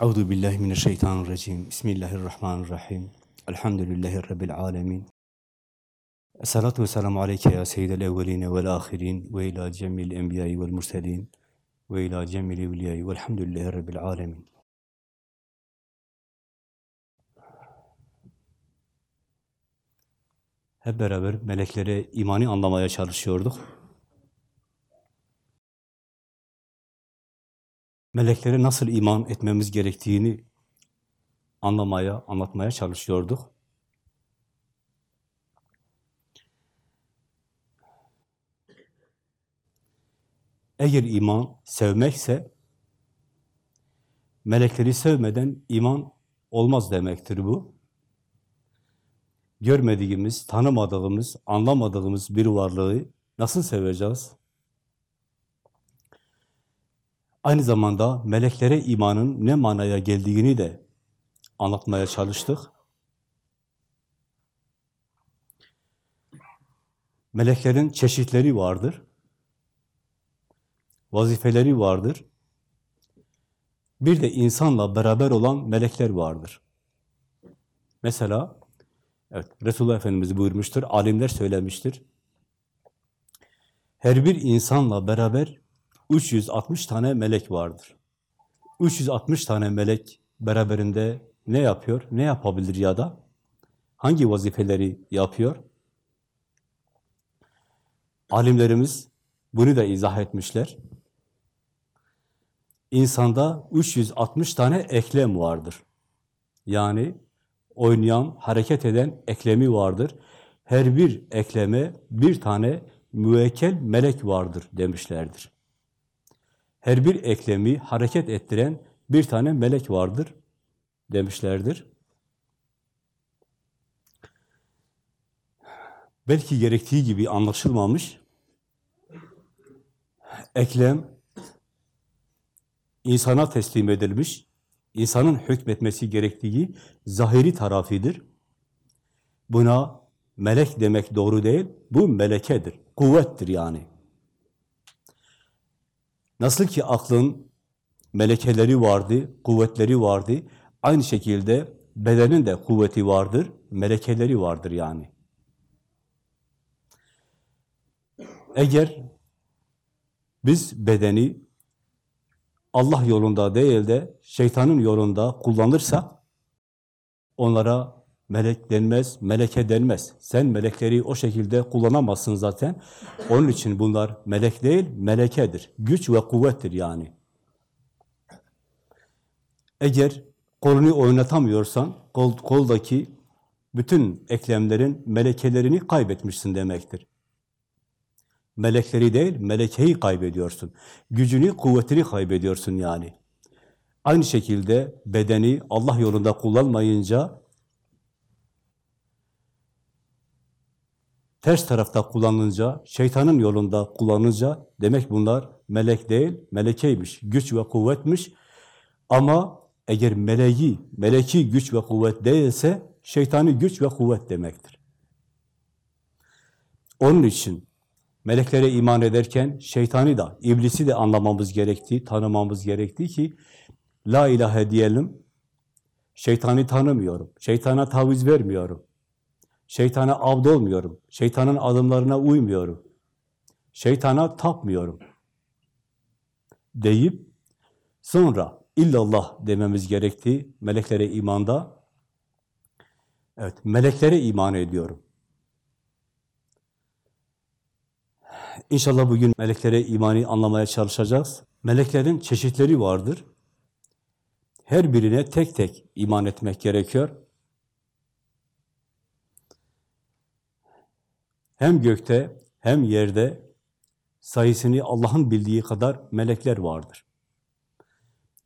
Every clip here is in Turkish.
Euzu billahi mineşşeytanirracim. Bismillahirrahmanirrahim. Elhamdülillahi rabbil alamin. Esselatu vesselamu aleyke ya seyyidel evveline vel ahirin ve ila cemil enbiyayı vel murselin ve ila cemil evliyayı velhamdülillahi rabbil alamin. Hep beraber meleklere imani anlamaya çalışıyorduk. Meleklere nasıl iman etmemiz gerektiğini anlamaya, anlatmaya çalışıyorduk. Eğer iman sevmekse, melekleri sevmeden iman olmaz demektir bu. Görmediğimiz, tanımadığımız, anlamadığımız bir varlığı nasıl seveceğiz? Aynı zamanda meleklere imanın ne manaya geldiğini de anlatmaya çalıştık. Meleklerin çeşitleri vardır. Vazifeleri vardır. Bir de insanla beraber olan melekler vardır. Mesela, evet Resulullah Efendimiz buyurmuştur, alimler söylemiştir. Her bir insanla beraber 360 tane melek vardır. 360 tane melek beraberinde ne yapıyor, ne yapabilir ya da hangi vazifeleri yapıyor? Alimlerimiz bunu da izah etmişler. İnsanda 360 tane eklem vardır. Yani oynayan, hareket eden eklemi vardır. Her bir ekleme bir tane müekkel melek vardır demişlerdir. Her bir eklemi hareket ettiren bir tane melek vardır demişlerdir. Belki gerektiği gibi anlaşılmamış. Eklem insana teslim edilmiş, insanın hükmetmesi gerektiği zahiri tarafıdır. Buna melek demek doğru değil, bu melekedir, kuvvettir yani. Nasıl ki aklın melekeleri vardı, kuvvetleri vardı, aynı şekilde bedenin de kuvveti vardır, melekeleri vardır yani. Eğer biz bedeni Allah yolunda değil de şeytanın yolunda kullanırsak onlara melek denmez, meleke denmez. Sen melekleri o şekilde kullanamazsın zaten. Onun için bunlar melek değil, melekedir. Güç ve kuvvettir yani. Eğer kolunu oynatamıyorsan, kol, koldaki bütün eklemlerin melekelerini kaybetmişsin demektir. Melekleri değil, melekeyi kaybediyorsun. Gücünü, kuvvetini kaybediyorsun yani. Aynı şekilde bedeni Allah yolunda kullanmayınca ters tarafta kullanınca, şeytanın yolunda kullanınca demek bunlar melek değil, melekeymiş, güç ve kuvvetmiş. Ama eğer meleği, meleki güç ve kuvvet değilse şeytani güç ve kuvvet demektir. Onun için meleklere iman ederken şeytani da, iblisi de anlamamız gerektiği, tanımamız gerektiği ki la ilahe diyelim, şeytani tanımıyorum, şeytana taviz vermiyorum. Şeytana avd olmuyorum. Şeytanın adımlarına uymuyorum. Şeytana tapmıyorum. Deyip sonra illallah dememiz gerektiği meleklere imanda evet meleklere iman ediyorum. İnşallah bugün meleklere imani anlamaya çalışacağız. Meleklerin çeşitleri vardır. Her birine tek tek iman etmek gerekiyor. Hem gökte hem yerde sayısını Allah'ın bildiği kadar melekler vardır.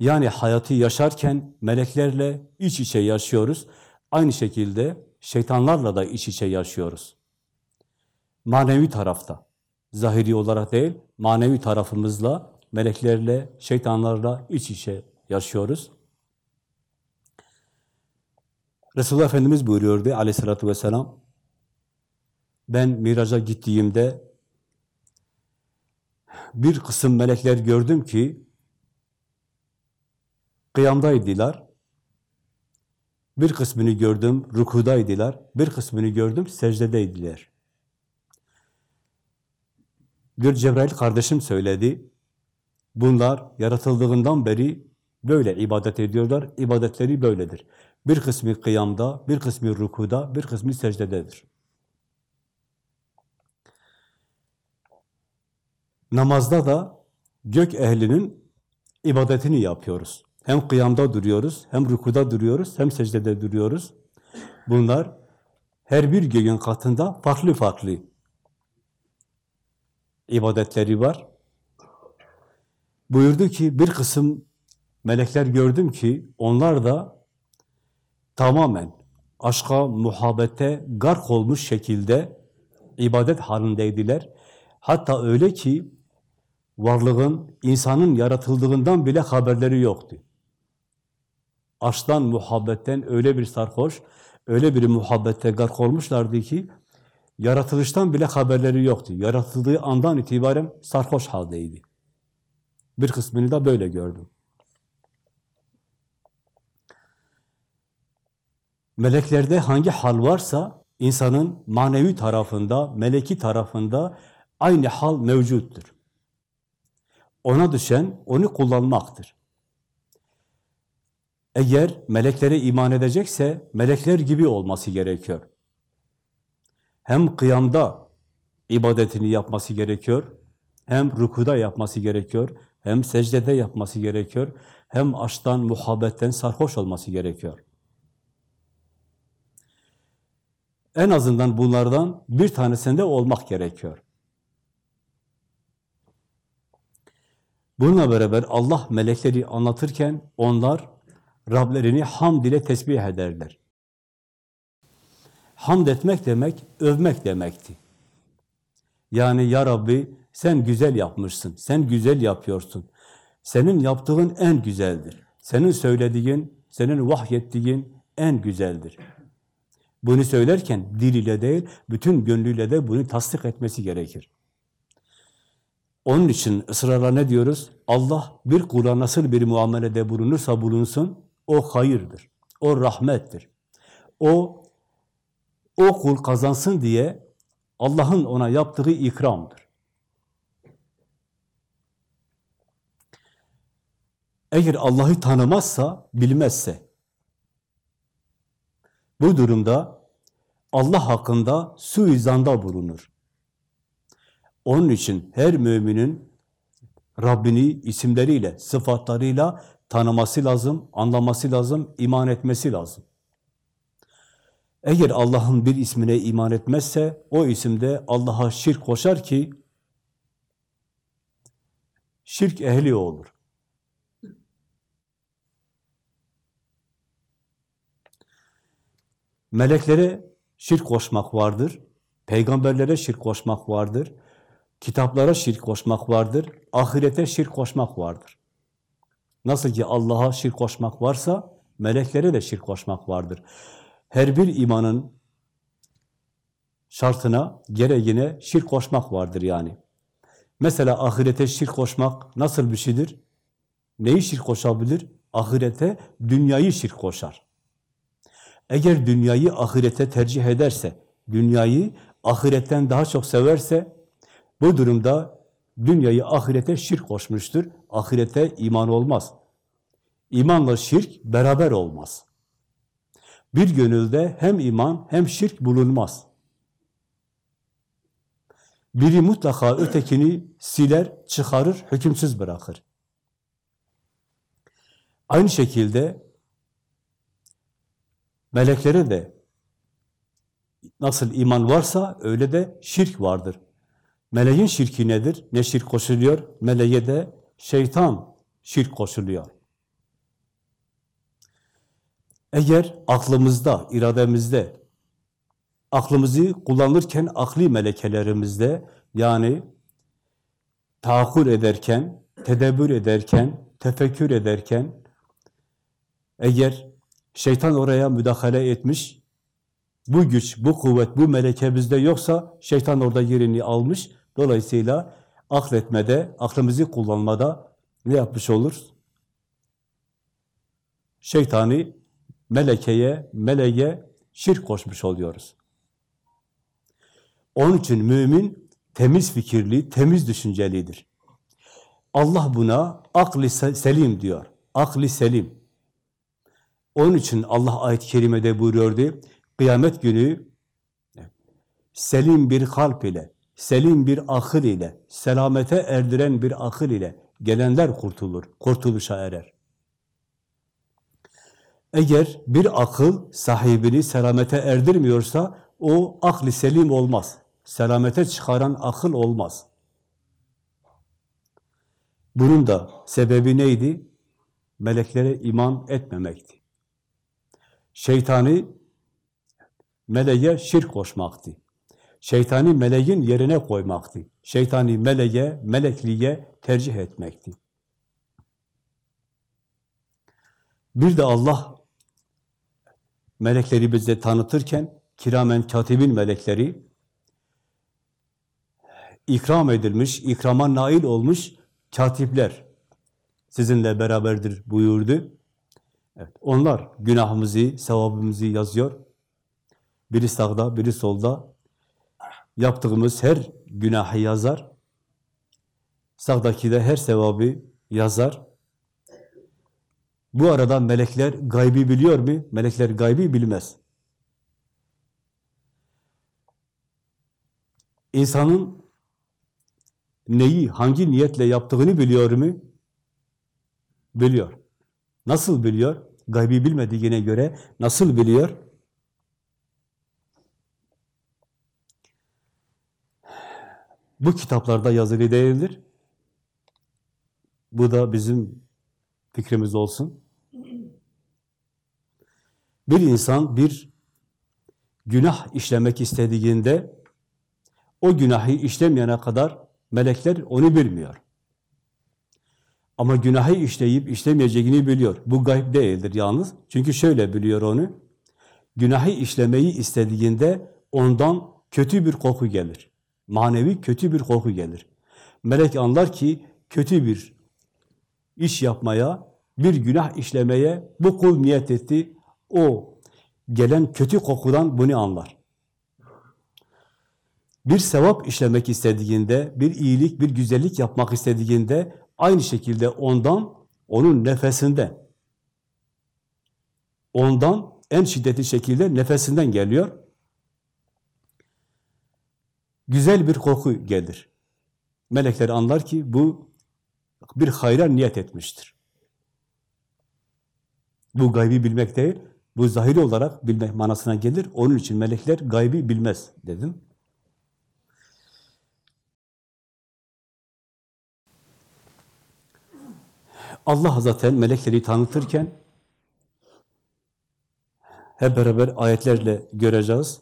Yani hayatı yaşarken meleklerle iç içe yaşıyoruz. Aynı şekilde şeytanlarla da iç içe yaşıyoruz. Manevi tarafta, zahiri olarak değil, manevi tarafımızla, meleklerle, şeytanlarla iç içe yaşıyoruz. Resulullah Efendimiz buyuruyordu aleyhissalatü vesselam, ben miraca gittiğimde bir kısım melekler gördüm ki kıyamdaydılar. Bir kısmını gördüm rukudaydılar. Bir kısmını gördüm secdedeydiler. Bir Cebrail kardeşim söyledi. Bunlar yaratıldığından beri böyle ibadet ediyorlar. İbadetleri böyledir. Bir kısmı kıyamda, bir kısmı rukuda, bir kısmı secdededir. Namazda da gök ehlinin ibadetini yapıyoruz. Hem kıyamda duruyoruz, hem rukuda duruyoruz, hem secdede duruyoruz. Bunlar her bir göğün katında farklı farklı ibadetleri var. Buyurdu ki bir kısım melekler gördüm ki onlar da tamamen aşka, muhabbete gark olmuş şekilde ibadet halindeydiler. Hatta öyle ki varlığın, insanın yaratıldığından bile haberleri yoktu. Aşktan, muhabbetten öyle bir sarhoş, öyle bir muhabbette gark olmuşlardı ki yaratılıştan bile haberleri yoktu. Yaratıldığı andan itibaren sarhoş haldeydi. Bir kısmını da böyle gördüm. Meleklerde hangi hal varsa insanın manevi tarafında, meleki tarafında aynı hal mevcuttur. Ona düşen onu kullanmaktır. Eğer meleklere iman edecekse melekler gibi olması gerekiyor. Hem kıyamda ibadetini yapması gerekiyor, hem rukuda yapması gerekiyor, hem secdede yapması gerekiyor, hem aşktan, muhabbetten sarhoş olması gerekiyor. En azından bunlardan bir tanesinde olmak gerekiyor. Bununla beraber Allah melekleri anlatırken onlar Rablerini hamd ile tesbih ederler. Hamd etmek demek, övmek demekti. Yani ya Rabbi sen güzel yapmışsın, sen güzel yapıyorsun. Senin yaptığın en güzeldir. Senin söylediğin, senin vahyettiğin en güzeldir. Bunu söylerken dil ile değil, bütün gönlüyle de bunu tasdik etmesi gerekir. Onun için ısrarla ne diyoruz? Allah bir kula nasıl bir muamelede bulunursa bulunsun, o hayırdır, o rahmettir. O, o kul kazansın diye Allah'ın ona yaptığı ikramdır. Eğer Allah'ı tanımazsa, bilmezse, bu durumda Allah hakkında suizanda bulunur. Onun için her müminin Rabbini isimleriyle, sıfatlarıyla tanıması lazım, anlaması lazım, iman etmesi lazım. Eğer Allah'ın bir ismine iman etmezse, o isimde Allah'a şirk koşar ki, şirk ehli olur. Meleklere şirk koşmak vardır, peygamberlere şirk koşmak vardır, kitaplara şirk koşmak vardır, ahirete şirk koşmak vardır. Nasıl ki Allah'a şirk koşmak varsa, meleklere de şirk koşmak vardır. Her bir imanın şartına, gereğine şirk koşmak vardır yani. Mesela ahirete şirk koşmak nasıl bir şeydir? Neyi şirk koşabilir? Ahirete dünyayı şirk koşar. Eğer dünyayı ahirete tercih ederse, dünyayı ahiretten daha çok severse, bu durumda dünyayı ahirete şirk koşmuştur. Ahirete iman olmaz. İmanla şirk beraber olmaz. Bir gönülde hem iman hem şirk bulunmaz. Biri mutlaka ötekini siler, çıkarır, hükümsüz bırakır. Aynı şekilde meleklere de nasıl iman varsa öyle de şirk vardır. Meleğin şirki nedir? Ne şirk koşuluyor? Meleğe de şeytan şirk koşuluyor. Eğer aklımızda, irademizde, aklımızı kullanırken akli melekelerimizde, yani tahakkül ederken, tedebbür ederken, tefekkür ederken, eğer şeytan oraya müdahale etmiş, bu güç, bu kuvvet, bu meleke bizde yoksa, şeytan orada yerini almış, dolayısıyla akletmede, aklımızı kullanmada ne yapmış oluruz? şeytani melekeye, meleğe şirk koşmuş oluyoruz. Onun için mümin temiz fikirli, temiz düşüncelidir. Allah buna akli selim diyor. Akli selim. Onun için Allah ayet-i kerimede buyuruyordu. Kıyamet günü selim bir kalp ile, selim bir akıl ile, selamete erdiren bir akıl ile gelenler kurtulur, kurtuluşa erer. Eğer bir akıl sahibini selamete erdirmiyorsa o akli selim olmaz. Selamete çıkaran akıl olmaz. Bunun da sebebi neydi? Meleklere iman etmemekti. Şeytani meleğe şirk koşmaktı. Şeytani meleğin yerine koymaktı. Şeytani meleğe, melekliğe tercih etmekti. Bir de Allah melekleri bize tanıtırken kiramen katibin melekleri ikram edilmiş, ikrama nail olmuş katipler sizinle beraberdir buyurdu. Evet, onlar günahımızı, sevabımızı yazıyor. Biri sağda, biri solda. Yaptığımız her günahı yazar. Sağdaki de her sevabı yazar. Bu arada melekler gaybi biliyor mu? Melekler gaybi bilmez. İnsanın neyi, hangi niyetle yaptığını biliyor mu? Biliyor. Nasıl biliyor? Gaybi bilmediğine göre nasıl biliyor? Bu kitaplarda yazılı değildir. Bu da bizim fikrimiz olsun. Bir insan bir günah işlemek istediğinde o günahı işlemeyene kadar melekler onu bilmiyor. Ama günahı işleyip işlemeyeceğini biliyor. Bu gayb değildir yalnız. Çünkü şöyle biliyor onu. Günahı işlemeyi istediğinde ondan kötü bir koku gelir. Manevi kötü bir koku gelir. Melek anlar ki kötü bir iş yapmaya, bir günah işlemeye bu kul niyet etti. O gelen kötü kokudan bunu anlar. Bir sevap işlemek istediğinde, bir iyilik, bir güzellik yapmak istediğinde aynı şekilde ondan, onun nefesinden, ondan en şiddetli şekilde nefesinden geliyor. Güzel bir koku gelir. Melekler anlar ki bu bir hayra niyet etmiştir. Bu gaybi bilmek değil, bu zahiri olarak bilmek manasına gelir. Onun için melekler gaybi bilmez dedim. Allah zaten melekleri tanıtırken hep beraber ayetlerle göreceğiz.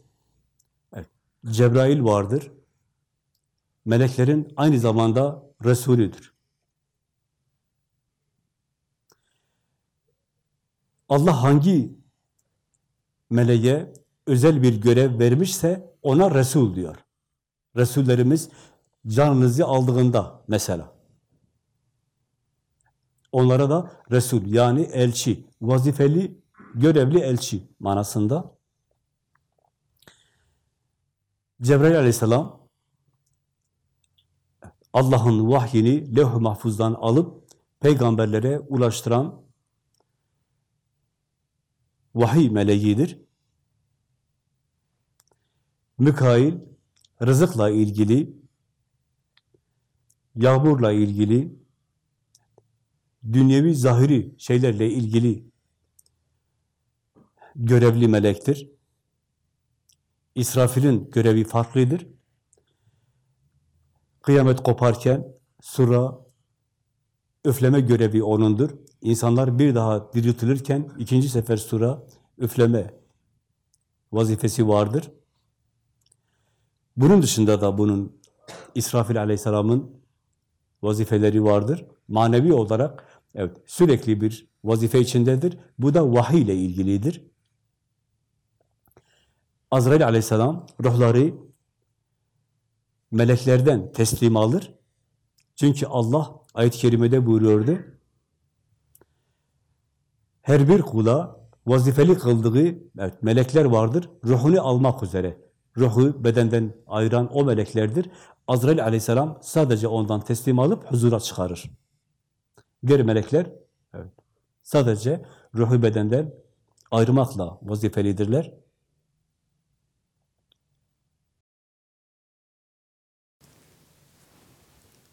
Cebrail vardır. Meleklerin aynı zamanda Resulüdür. Allah hangi meleğe özel bir görev vermişse ona Resul diyor. Resullerimiz canınızı aldığında mesela. Onlara da Resul yani elçi, vazifeli, görevli elçi manasında. Cebrail aleyhisselam Allah'ın vahyini levh-i mahfuzdan alıp peygamberlere ulaştıran vahiy meleğidir. Mikail rızıkla ilgili, yağmurla ilgili, dünyevi zahiri şeylerle ilgili görevli melektir. İsrafil'in görevi farklıdır. Kıyamet koparken sura üfleme görevi onundur. İnsanlar bir daha diriltilirken ikinci sefer sura üfleme vazifesi vardır. Bunun dışında da bunun İsrafil aleyhisselamın vazifeleri vardır. Manevi olarak evet sürekli bir vazife içindedir. Bu da vahiy ile ilgilidir. Azrail aleyhisselam ruhları meleklerden teslim alır. Çünkü Allah ayet-i kerimede buyuruyordu. Her bir kula vazifeli kıldığı evet, melekler vardır. Ruhunu almak üzere. Ruhu bedenden ayıran o meleklerdir. Azrail aleyhisselam sadece ondan teslim alıp huzura çıkarır. Diğer melekler evet, sadece ruhu bedenden ayırmakla vazifelidirler.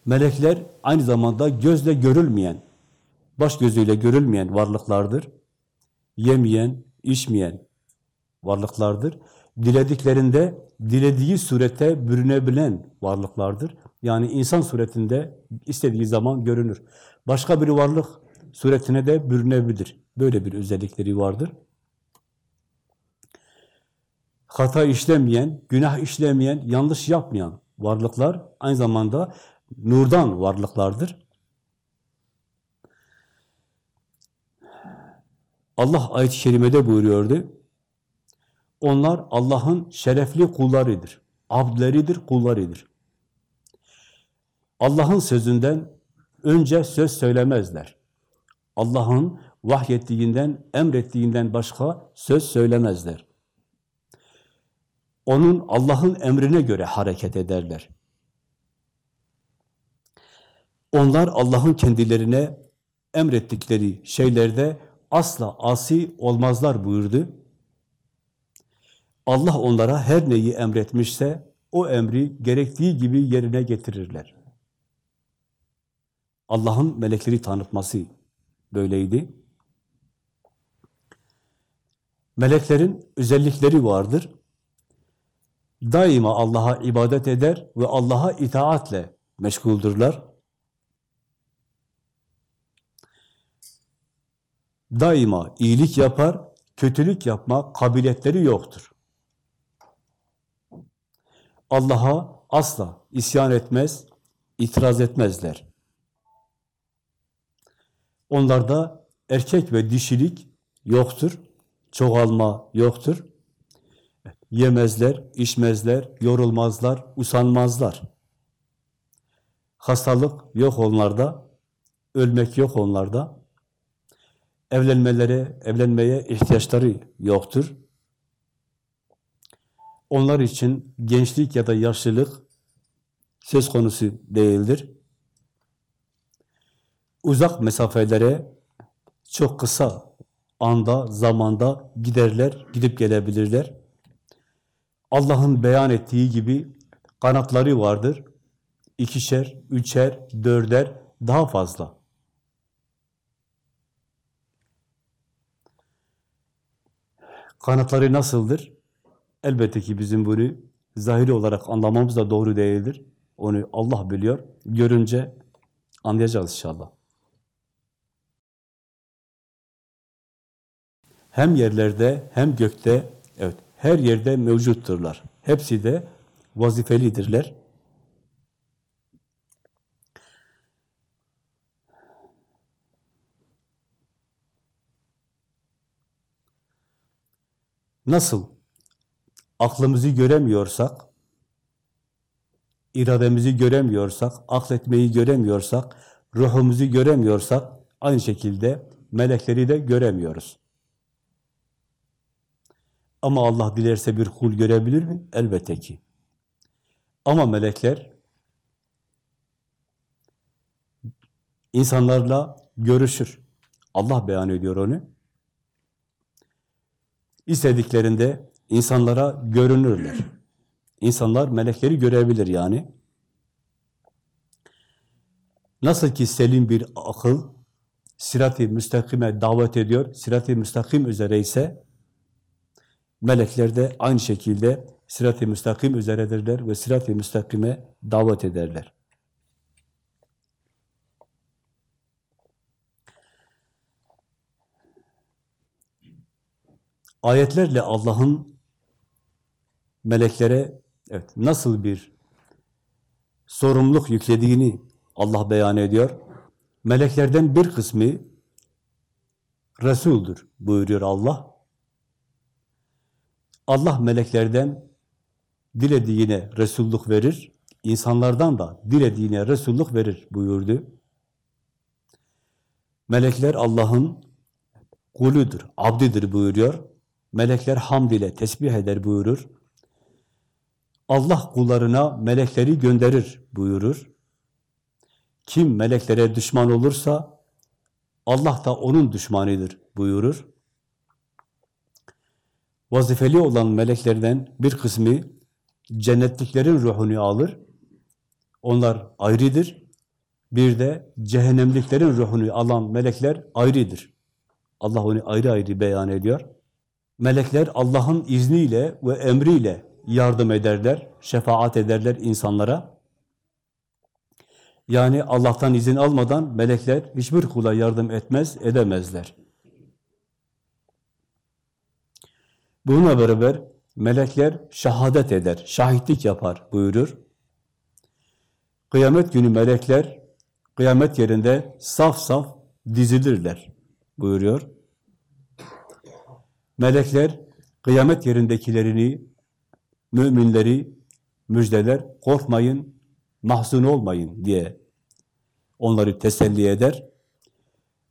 Melekler aynı zamanda gözle görülmeyen, baş gözüyle görülmeyen varlıklardır. Yemeyen, içmeyen varlıklardır. Dilediklerinde dilediği surete bürünebilen varlıklardır. Yani insan suretinde istediği zaman görünür. Başka bir varlık suretine de bürünebilir. Böyle bir özellikleri vardır. Hata işlemeyen, günah işlemeyen, yanlış yapmayan varlıklar aynı zamanda nurdan varlıklardır. Allah ayet-i kerimede buyuruyordu. Onlar Allah'ın şerefli kullarıdır. Abdleridir, kullarıdır. Allah'ın sözünden önce söz söylemezler. Allah'ın vahyettiğinden, emrettiğinden başka söz söylemezler. Onun Allah'ın emrine göre hareket ederler. Onlar Allah'ın kendilerine emrettikleri şeylerde asla asi olmazlar buyurdu. Allah onlara her neyi emretmişse o emri gerektiği gibi yerine getirirler. Allah'ın melekleri tanıtması böyleydi. Meleklerin özellikleri vardır. Daima Allah'a ibadet eder ve Allah'a itaatle meşguldurlar. Daima iyilik yapar, kötülük yapma kabiliyetleri yoktur. Allah'a asla isyan etmez, itiraz etmezler. Onlarda erkek ve dişilik yoktur, çoğalma yoktur. Yemezler, içmezler, yorulmazlar, usanmazlar. Hastalık yok onlarda, ölmek yok onlarda. Evlenmelere, evlenmeye ihtiyaçları yoktur. Onlar için gençlik ya da yaşlılık söz konusu değildir. Uzak mesafelere çok kısa anda, zamanda giderler, gidip gelebilirler. Allah'ın beyan ettiği gibi kanatları vardır. İkişer, üçer, dörder, daha fazla. Kanatları nasıldır? Elbette ki bizim bunu zahiri olarak anlamamız da doğru değildir. Onu Allah biliyor. Görünce anlayacağız inşallah. Hem yerlerde hem gökte, evet her yerde mevcutturlar. Hepsi de vazifelidirler. Nasıl aklımızı göremiyorsak, irademizi göremiyorsak, akletmeyi göremiyorsak, ruhumuzu göremiyorsak, aynı şekilde melekleri de göremiyoruz. Ama Allah dilerse bir kul görebilir mi? Elbette ki. Ama melekler insanlarla görüşür. Allah beyan ediyor onu. İstediklerinde insanlara görünürler. İnsanlar melekleri görebilir yani. Nasıl ki selim bir akıl sirat-i müstakime davet ediyor, sirat-i müstakim üzere ise melekler de aynı şekilde sirat-i müstakim üzeredirler ve sirat-i müstakime davet ederler. Ayetlerle Allah'ın meleklere evet nasıl bir sorumluluk yüklediğini Allah beyan ediyor. Meleklerden bir kısmı Resul'dür buyuruyor Allah. Allah meleklerden dilediğine Resulluk verir, insanlardan da dilediğine Resulluk verir buyurdu. Melekler Allah'ın kuludur, abdidir buyuruyor. Melekler hamd ile tesbih eder buyurur. Allah kullarına melekleri gönderir buyurur. Kim meleklere düşman olursa Allah da onun düşmanıdır buyurur. Vazifeli olan meleklerden bir kısmı cennetliklerin ruhunu alır. Onlar ayrıdır. Bir de cehennemliklerin ruhunu alan melekler ayrıdır. Allah onu ayrı ayrı beyan ediyor. Melekler Allah'ın izniyle ve emriyle yardım ederler, şefaat ederler insanlara. Yani Allah'tan izin almadan melekler hiçbir kula yardım etmez, edemezler. Bununla beraber melekler şehadet eder, şahitlik yapar buyurur. Kıyamet günü melekler kıyamet yerinde saf saf dizilirler buyuruyor. Melekler kıyamet yerindekilerini, müminleri müjdeler, korkmayın, mahzun olmayın diye onları teselli eder.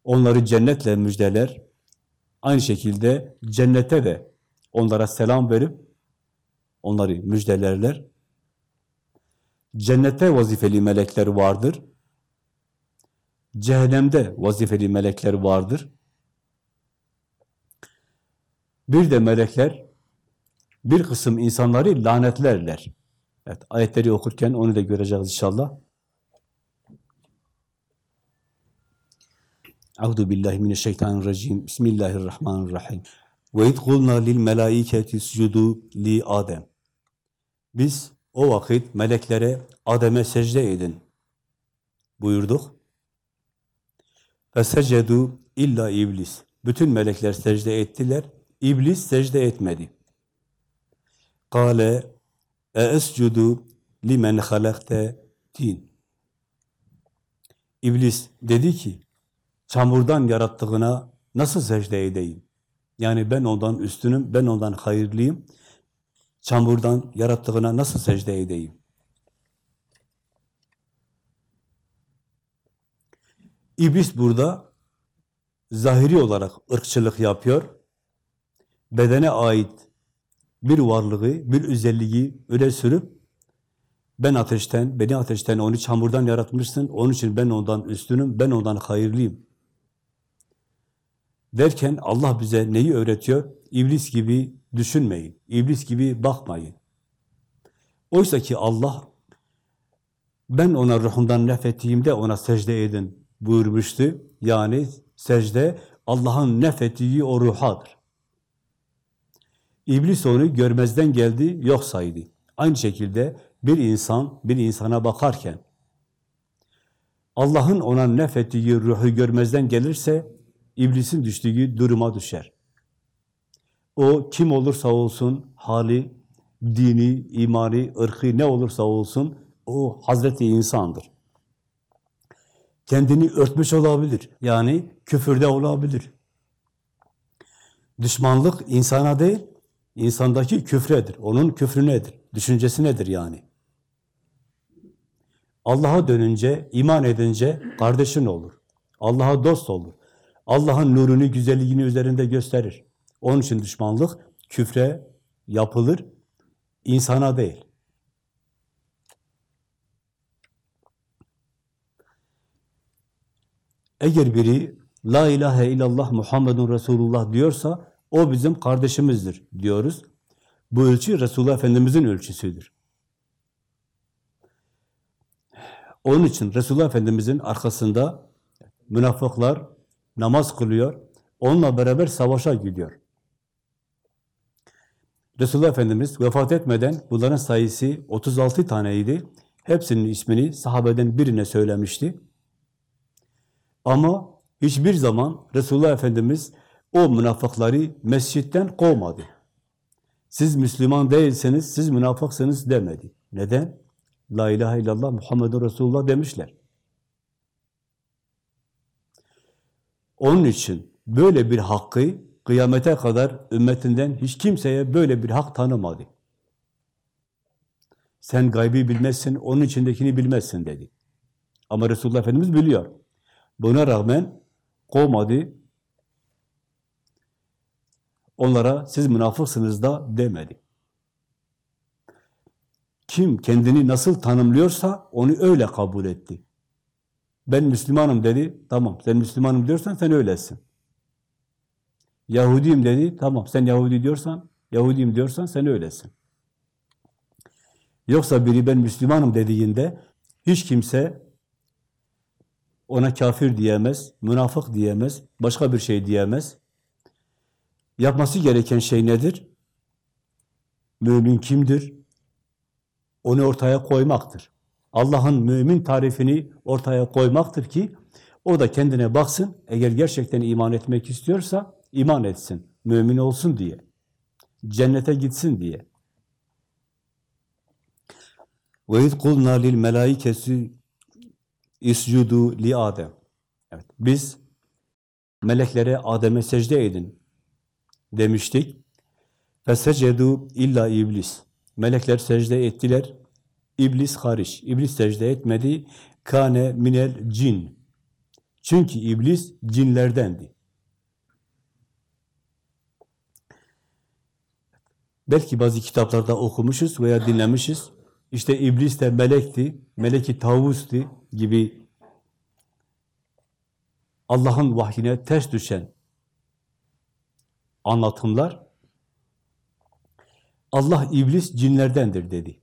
Onları cennetle müjdeler. Aynı şekilde cennete de onlara selam verip onları müjdelerler. Cennette vazifeli melekler vardır. Cehennemde vazifeli melekler vardır. Bir de melekler bir kısım insanları lanetlerler. Evet, ayetleri okurken onu da göreceğiz inşallah. Euzu billahi mineşşeytanirracim. Bismillahirrahmanirrahim. Ve id kulna lil melaiketi iscudu li Adem. Biz o vakit meleklere Adem'e secde edin buyurduk. Fesecedu illa iblis. Bütün melekler secde ettiler. İblis secde etmedi. Kale escudu limen halakte tin. İblis dedi ki, çamurdan yarattığına nasıl secde edeyim? Yani ben ondan üstünüm, ben ondan hayırlıyım. Çamurdan yarattığına nasıl secde edeyim? İblis burada zahiri olarak ırkçılık yapıyor. Bedene ait bir varlığı, bir özelliği öne sürüp ben ateşten, beni ateşten, onu çamurdan yaratmışsın, onun için ben ondan üstünüm, ben ondan hayırlıyım. Derken Allah bize neyi öğretiyor? İblis gibi düşünmeyin, iblis gibi bakmayın. Oysa ki Allah, ben ona ruhumdan nefettiğimde ona secde edin buyurmuştu. Yani secde Allah'ın nefettiği o ruhadır. İblis onu görmezden geldi, yok saydı. Aynı şekilde bir insan bir insana bakarken Allah'ın ona nefettiği ruhu görmezden gelirse iblisin düştüğü duruma düşer. O kim olursa olsun hali, dini, imani, ırkı ne olursa olsun o Hazreti insandır. Kendini örtmüş olabilir. Yani küfürde olabilir. Düşmanlık insana değil, insandaki küfredir. Onun küfrü nedir? Düşüncesi nedir yani? Allah'a dönünce, iman edince kardeşin olur. Allah'a dost olur. Allah'ın nurunu, güzelliğini üzerinde gösterir. Onun için düşmanlık küfre yapılır, insana değil. Eğer biri La ilahe illallah Muhammedun Resulullah diyorsa o bizim kardeşimizdir diyoruz. Bu ölçü Resulullah Efendimiz'in ölçüsüdür. Onun için Resulullah Efendimiz'in arkasında münafıklar namaz kılıyor, onunla beraber savaşa gidiyor. Resulullah Efendimiz vefat etmeden bunların sayısı 36 taneydi. Hepsinin ismini sahabeden birine söylemişti. Ama hiçbir zaman Resulullah Efendimiz o münafıkları mescitten kovmadı. Siz Müslüman değilseniz, siz münafıksınız demedi. Neden? La ilahe illallah Muhammedun Resulullah demişler. Onun için böyle bir hakkı kıyamete kadar ümmetinden hiç kimseye böyle bir hak tanımadı. Sen gaybi bilmezsin, onun içindekini bilmezsin dedi. Ama Resulullah Efendimiz biliyor. Buna rağmen kovmadı, onlara siz münafıksınız da demedi. Kim kendini nasıl tanımlıyorsa onu öyle kabul etti. Ben Müslümanım dedi, tamam sen Müslümanım diyorsan sen öylesin. Yahudiyim dedi, tamam sen Yahudi diyorsan, Yahudiyim diyorsan sen öylesin. Yoksa biri ben Müslümanım dediğinde hiç kimse ona kafir diyemez, münafık diyemez, başka bir şey diyemez. Yapması gereken şey nedir? Mümin kimdir? Onu ortaya koymaktır. Allah'ın mümin tarifini ortaya koymaktır ki o da kendine baksın. Eğer gerçekten iman etmek istiyorsa iman etsin. Mümin olsun diye. Cennete gitsin diye. Ve iz kulna lil melaikesi iscudu li Adem. Evet, biz meleklere Adem'e secde edin demiştik. Fesecedu illa iblis. Melekler secde ettiler. İblis hariç. İblis secde etmedi. Kane minel cin. Çünkü iblis cinlerdendi. Belki bazı kitaplarda okumuşuz veya dinlemişiz. İşte iblis de melekti, meleki tavusti gibi Allah'ın vahyine ters düşen anlatımlar Allah iblis cinlerdendir dedi.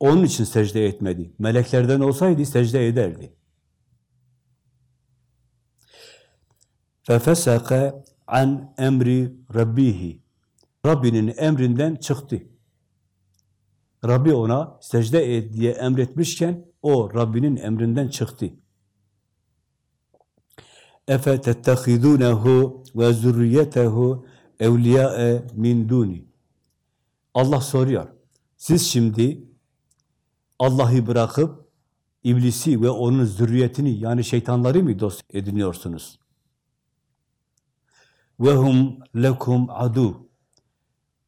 Onun için secde etmedi. Meleklerden olsaydı secde ederdi. فَفَسَقَ an emri rabbihi. Rabbinin emrinden çıktı. Rabbi ona secde et diye emretmişken o Rabbinin emrinden çıktı. Efe tettehidunehu ve zürriyetehu evliya'e min duni. Allah soruyor. Siz şimdi Allah'ı bırakıp iblisi ve onun zürriyetini yani şeytanları mı dost ediniyorsunuz? Ve hum lekum adu.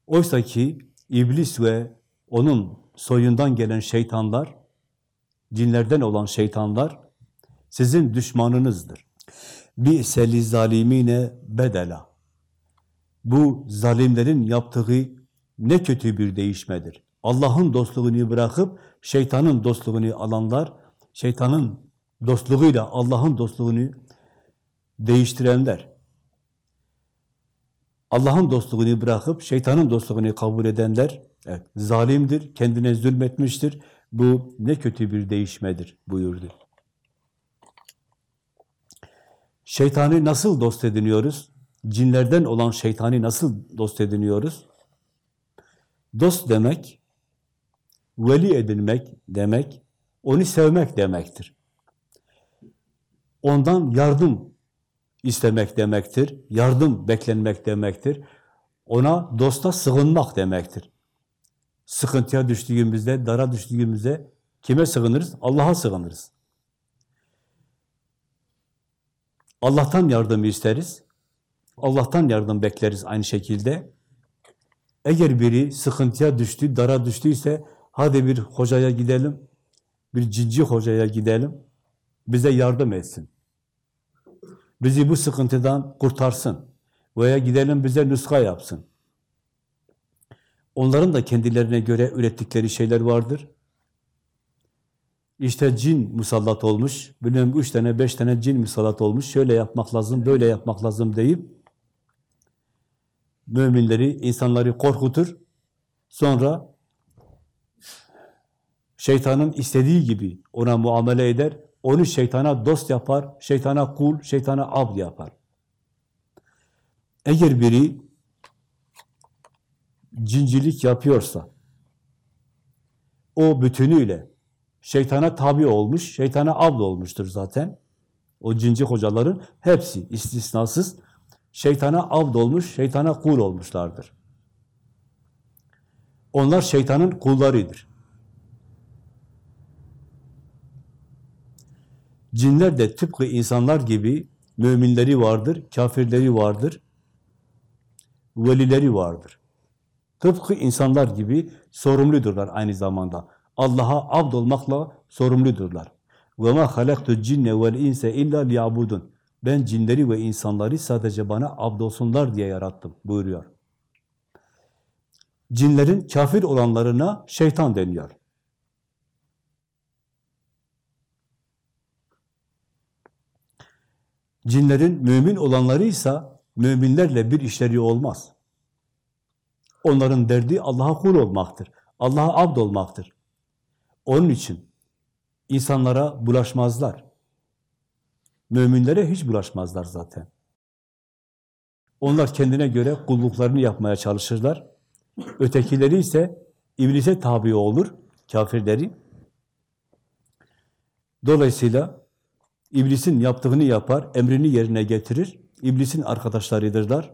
Oysa ki iblis ve onun soyundan gelen şeytanlar, cinlerden olan şeytanlar sizin düşmanınızdır. Bi seli zalimine bedela. Bu zalimlerin yaptığı ne kötü bir değişmedir. Allah'ın dostluğunu bırakıp şeytanın dostluğunu alanlar, şeytanın dostluğuyla Allah'ın dostluğunu değiştirenler, Allah'ın dostluğunu bırakıp şeytanın dostluğunu kabul edenler, evet, zalimdir, kendine zulmetmiştir. Bu ne kötü bir değişmedir buyurdu. Şeytanı nasıl dost ediniyoruz? Cinlerden olan şeytanı nasıl dost ediniyoruz? Dost demek, veli edinmek demek, onu sevmek demektir. Ondan yardım istemek demektir, yardım beklenmek demektir. Ona dosta sığınmak demektir. Sıkıntıya düştüğümüzde, dara düştüğümüzde kime sığınırız? Allah'a sığınırız. Allah'tan yardım isteriz. Allah'tan yardım bekleriz aynı şekilde. Eğer biri sıkıntıya düştü, dara düştüyse hadi bir hocaya gidelim, bir cinci hocaya gidelim, bize yardım etsin. Bizi bu sıkıntıdan kurtarsın. Veya gidelim bize nuska yapsın. Onların da kendilerine göre ürettikleri şeyler vardır. İşte cin musallat olmuş, bilmem üç tane, beş tane cin musallat olmuş, şöyle yapmak lazım, böyle yapmak lazım deyip müminleri, insanları korkutur. Sonra şeytanın istediği gibi ona muamele eder, onu şeytana dost yapar, şeytana kul, şeytana abd yapar. Eğer biri cincilik yapıyorsa, o bütünüyle şeytana tabi olmuş, şeytana abd olmuştur zaten. O cinci hocaların hepsi istisnasız şeytana abd olmuş, şeytana kul olmuşlardır. Onlar şeytanın kullarıdır. Cinler de tıpkı insanlar gibi müminleri vardır, kafirleri vardır, velileri vardır. Tıpkı insanlar gibi sorumludurlar aynı zamanda. Allah'a abd olmakla sorumludurlar. Ve ma halaktu cinne vel insa illa liyabudun. Ben cinleri ve insanları sadece bana abd olsunlar diye yarattım buyuruyor. Cinlerin kafir olanlarına şeytan deniyor. Cinlerin mümin olanları ise müminlerle bir işleri olmaz. Onların derdi Allah'a kul olmaktır. Allah'a abd olmaktır. Onun için insanlara bulaşmazlar. Müminlere hiç bulaşmazlar zaten. Onlar kendine göre kulluklarını yapmaya çalışırlar. Ötekileri ise iblise tabi olur, kafirleri. Dolayısıyla iblisin yaptığını yapar, emrini yerine getirir. İblisin arkadaşlarıdırlar.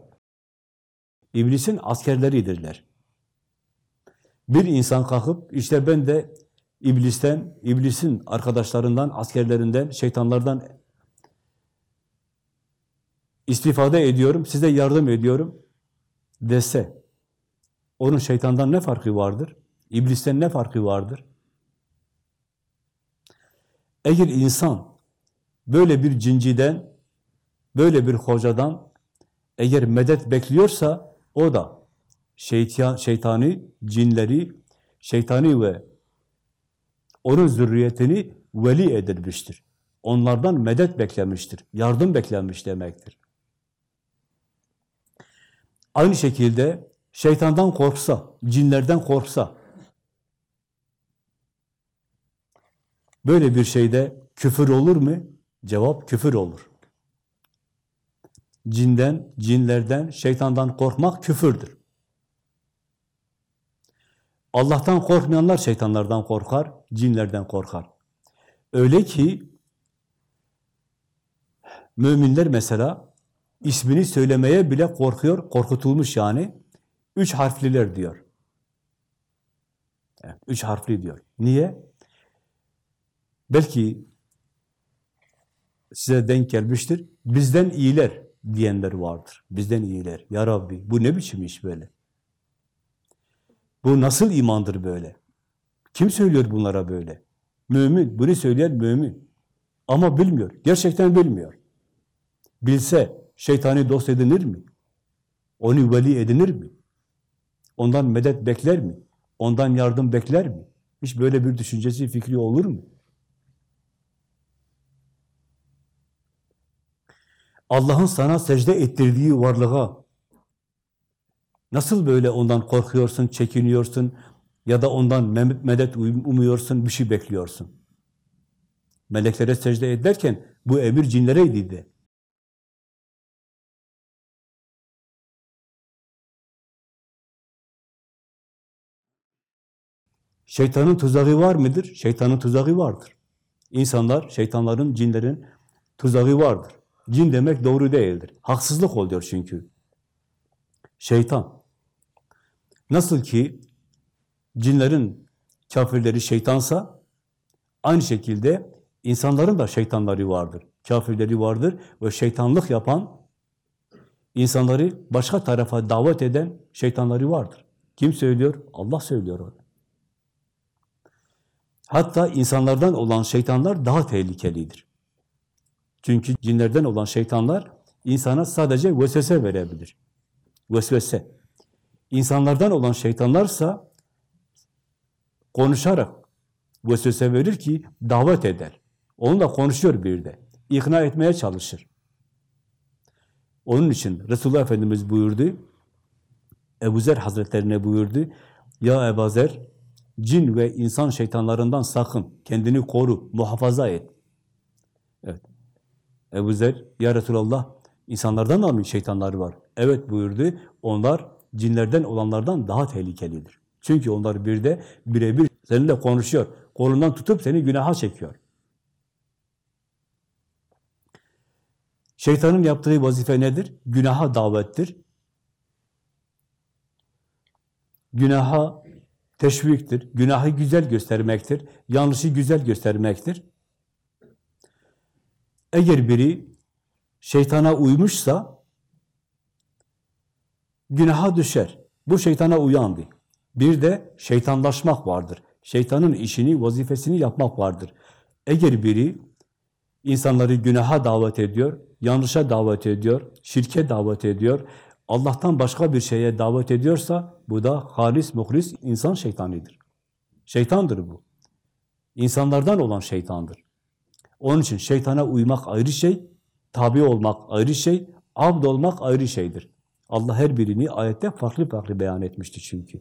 İblisin askerleridirler. Bir insan kalkıp işte ben de iblisten, iblisin arkadaşlarından, askerlerinden, şeytanlardan istifade ediyorum, size yardım ediyorum dese, onun şeytandan ne farkı vardır? İblisten ne farkı vardır? Eğer insan böyle bir cinciden, böyle bir hocadan eğer medet bekliyorsa o da şeytan, şeytani, cinleri, şeytani ve onun zürriyetini veli edilmiştir. Onlardan medet beklemiştir, yardım beklenmiş demektir. Aynı şekilde şeytandan korksa, cinlerden korksa, böyle bir şeyde küfür olur mu? Cevap küfür olur. Cinden, cinlerden, şeytandan korkmak küfürdür. Allah'tan korkmayanlar şeytanlardan korkar, cinlerden korkar. Öyle ki müminler mesela ismini söylemeye bile korkuyor, korkutulmuş yani. Üç harfliler diyor. Evet, üç harfli diyor. Niye? Belki size denk gelmiştir. Bizden iyiler diyenler vardır. Bizden iyiler. Ya Rabbi bu ne biçim iş böyle? Bu nasıl imandır böyle? Kim söylüyor bunlara böyle? Mümin. Bunu söyleyen mümin. Ama bilmiyor. Gerçekten bilmiyor. Bilse şeytani dost edinir mi? Onu veli edinir mi? Ondan medet bekler mi? Ondan yardım bekler mi? Hiç böyle bir düşüncesi, fikri olur mu? Allah'ın sana secde ettirdiği varlığa nasıl böyle ondan korkuyorsun, çekiniyorsun ya da ondan medet umuyorsun, bir şey bekliyorsun? Meleklere secde ederken bu emir cinlereydi de. Şeytanın tuzağı var mıdır? Şeytanın tuzağı vardır. İnsanlar, şeytanların, cinlerin tuzağı vardır. Cin demek doğru değildir. Haksızlık oluyor çünkü. Şeytan. Nasıl ki cinlerin kafirleri şeytansa, aynı şekilde insanların da şeytanları vardır. Kafirleri vardır ve şeytanlık yapan, insanları başka tarafa davet eden şeytanları vardır. Kim söylüyor? Allah söylüyor onu. Hatta insanlardan olan şeytanlar daha tehlikelidir. Çünkü cinlerden olan şeytanlar insana sadece vesvese verebilir. Vesvese. İnsanlardan olan şeytanlarsa konuşarak vesvese verir ki davet eder. Onunla konuşuyor bir de. İkna etmeye çalışır. Onun için Resulullah Efendimiz buyurdu, Ebu Zer Hazretlerine buyurdu, Ya Ebu Zer, cin ve insan şeytanlarından sakın, kendini koru, muhafaza et. Evet. Ebu Zer, ya Resulallah, insanlardan da mı şeytanları var? Evet buyurdu, onlar cinlerden olanlardan daha tehlikelidir. Çünkü onlar bir de birebir seninle konuşuyor, kolundan tutup seni günaha çekiyor. Şeytanın yaptığı vazife nedir? Günaha davettir. Günaha teşviktir. Günahı güzel göstermektir. Yanlışı güzel göstermektir. Eğer biri şeytana uymuşsa günaha düşer. Bu şeytana uyandı. Bir de şeytanlaşmak vardır. Şeytanın işini, vazifesini yapmak vardır. Eğer biri İnsanları günaha davet ediyor, yanlışa davet ediyor, şirke davet ediyor, Allah'tan başka bir şeye davet ediyorsa bu da halis, muhlis insan şeytanidir. Şeytandır bu. İnsanlardan olan şeytandır. Onun için şeytana uymak ayrı şey, tabi olmak ayrı şey, abd olmak ayrı şeydir. Allah her birini ayette farklı farklı beyan etmişti çünkü.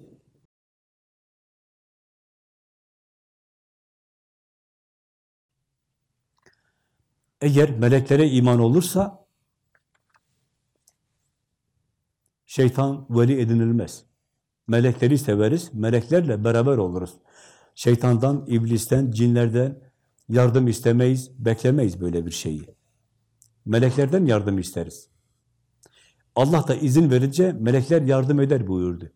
Eğer meleklere iman olursa şeytan veli edinilmez. Melekleri severiz, meleklerle beraber oluruz. Şeytandan, iblisten, cinlerden yardım istemeyiz, beklemeyiz böyle bir şeyi. Meleklerden yardım isteriz. Allah da izin verince melekler yardım eder buyurdu.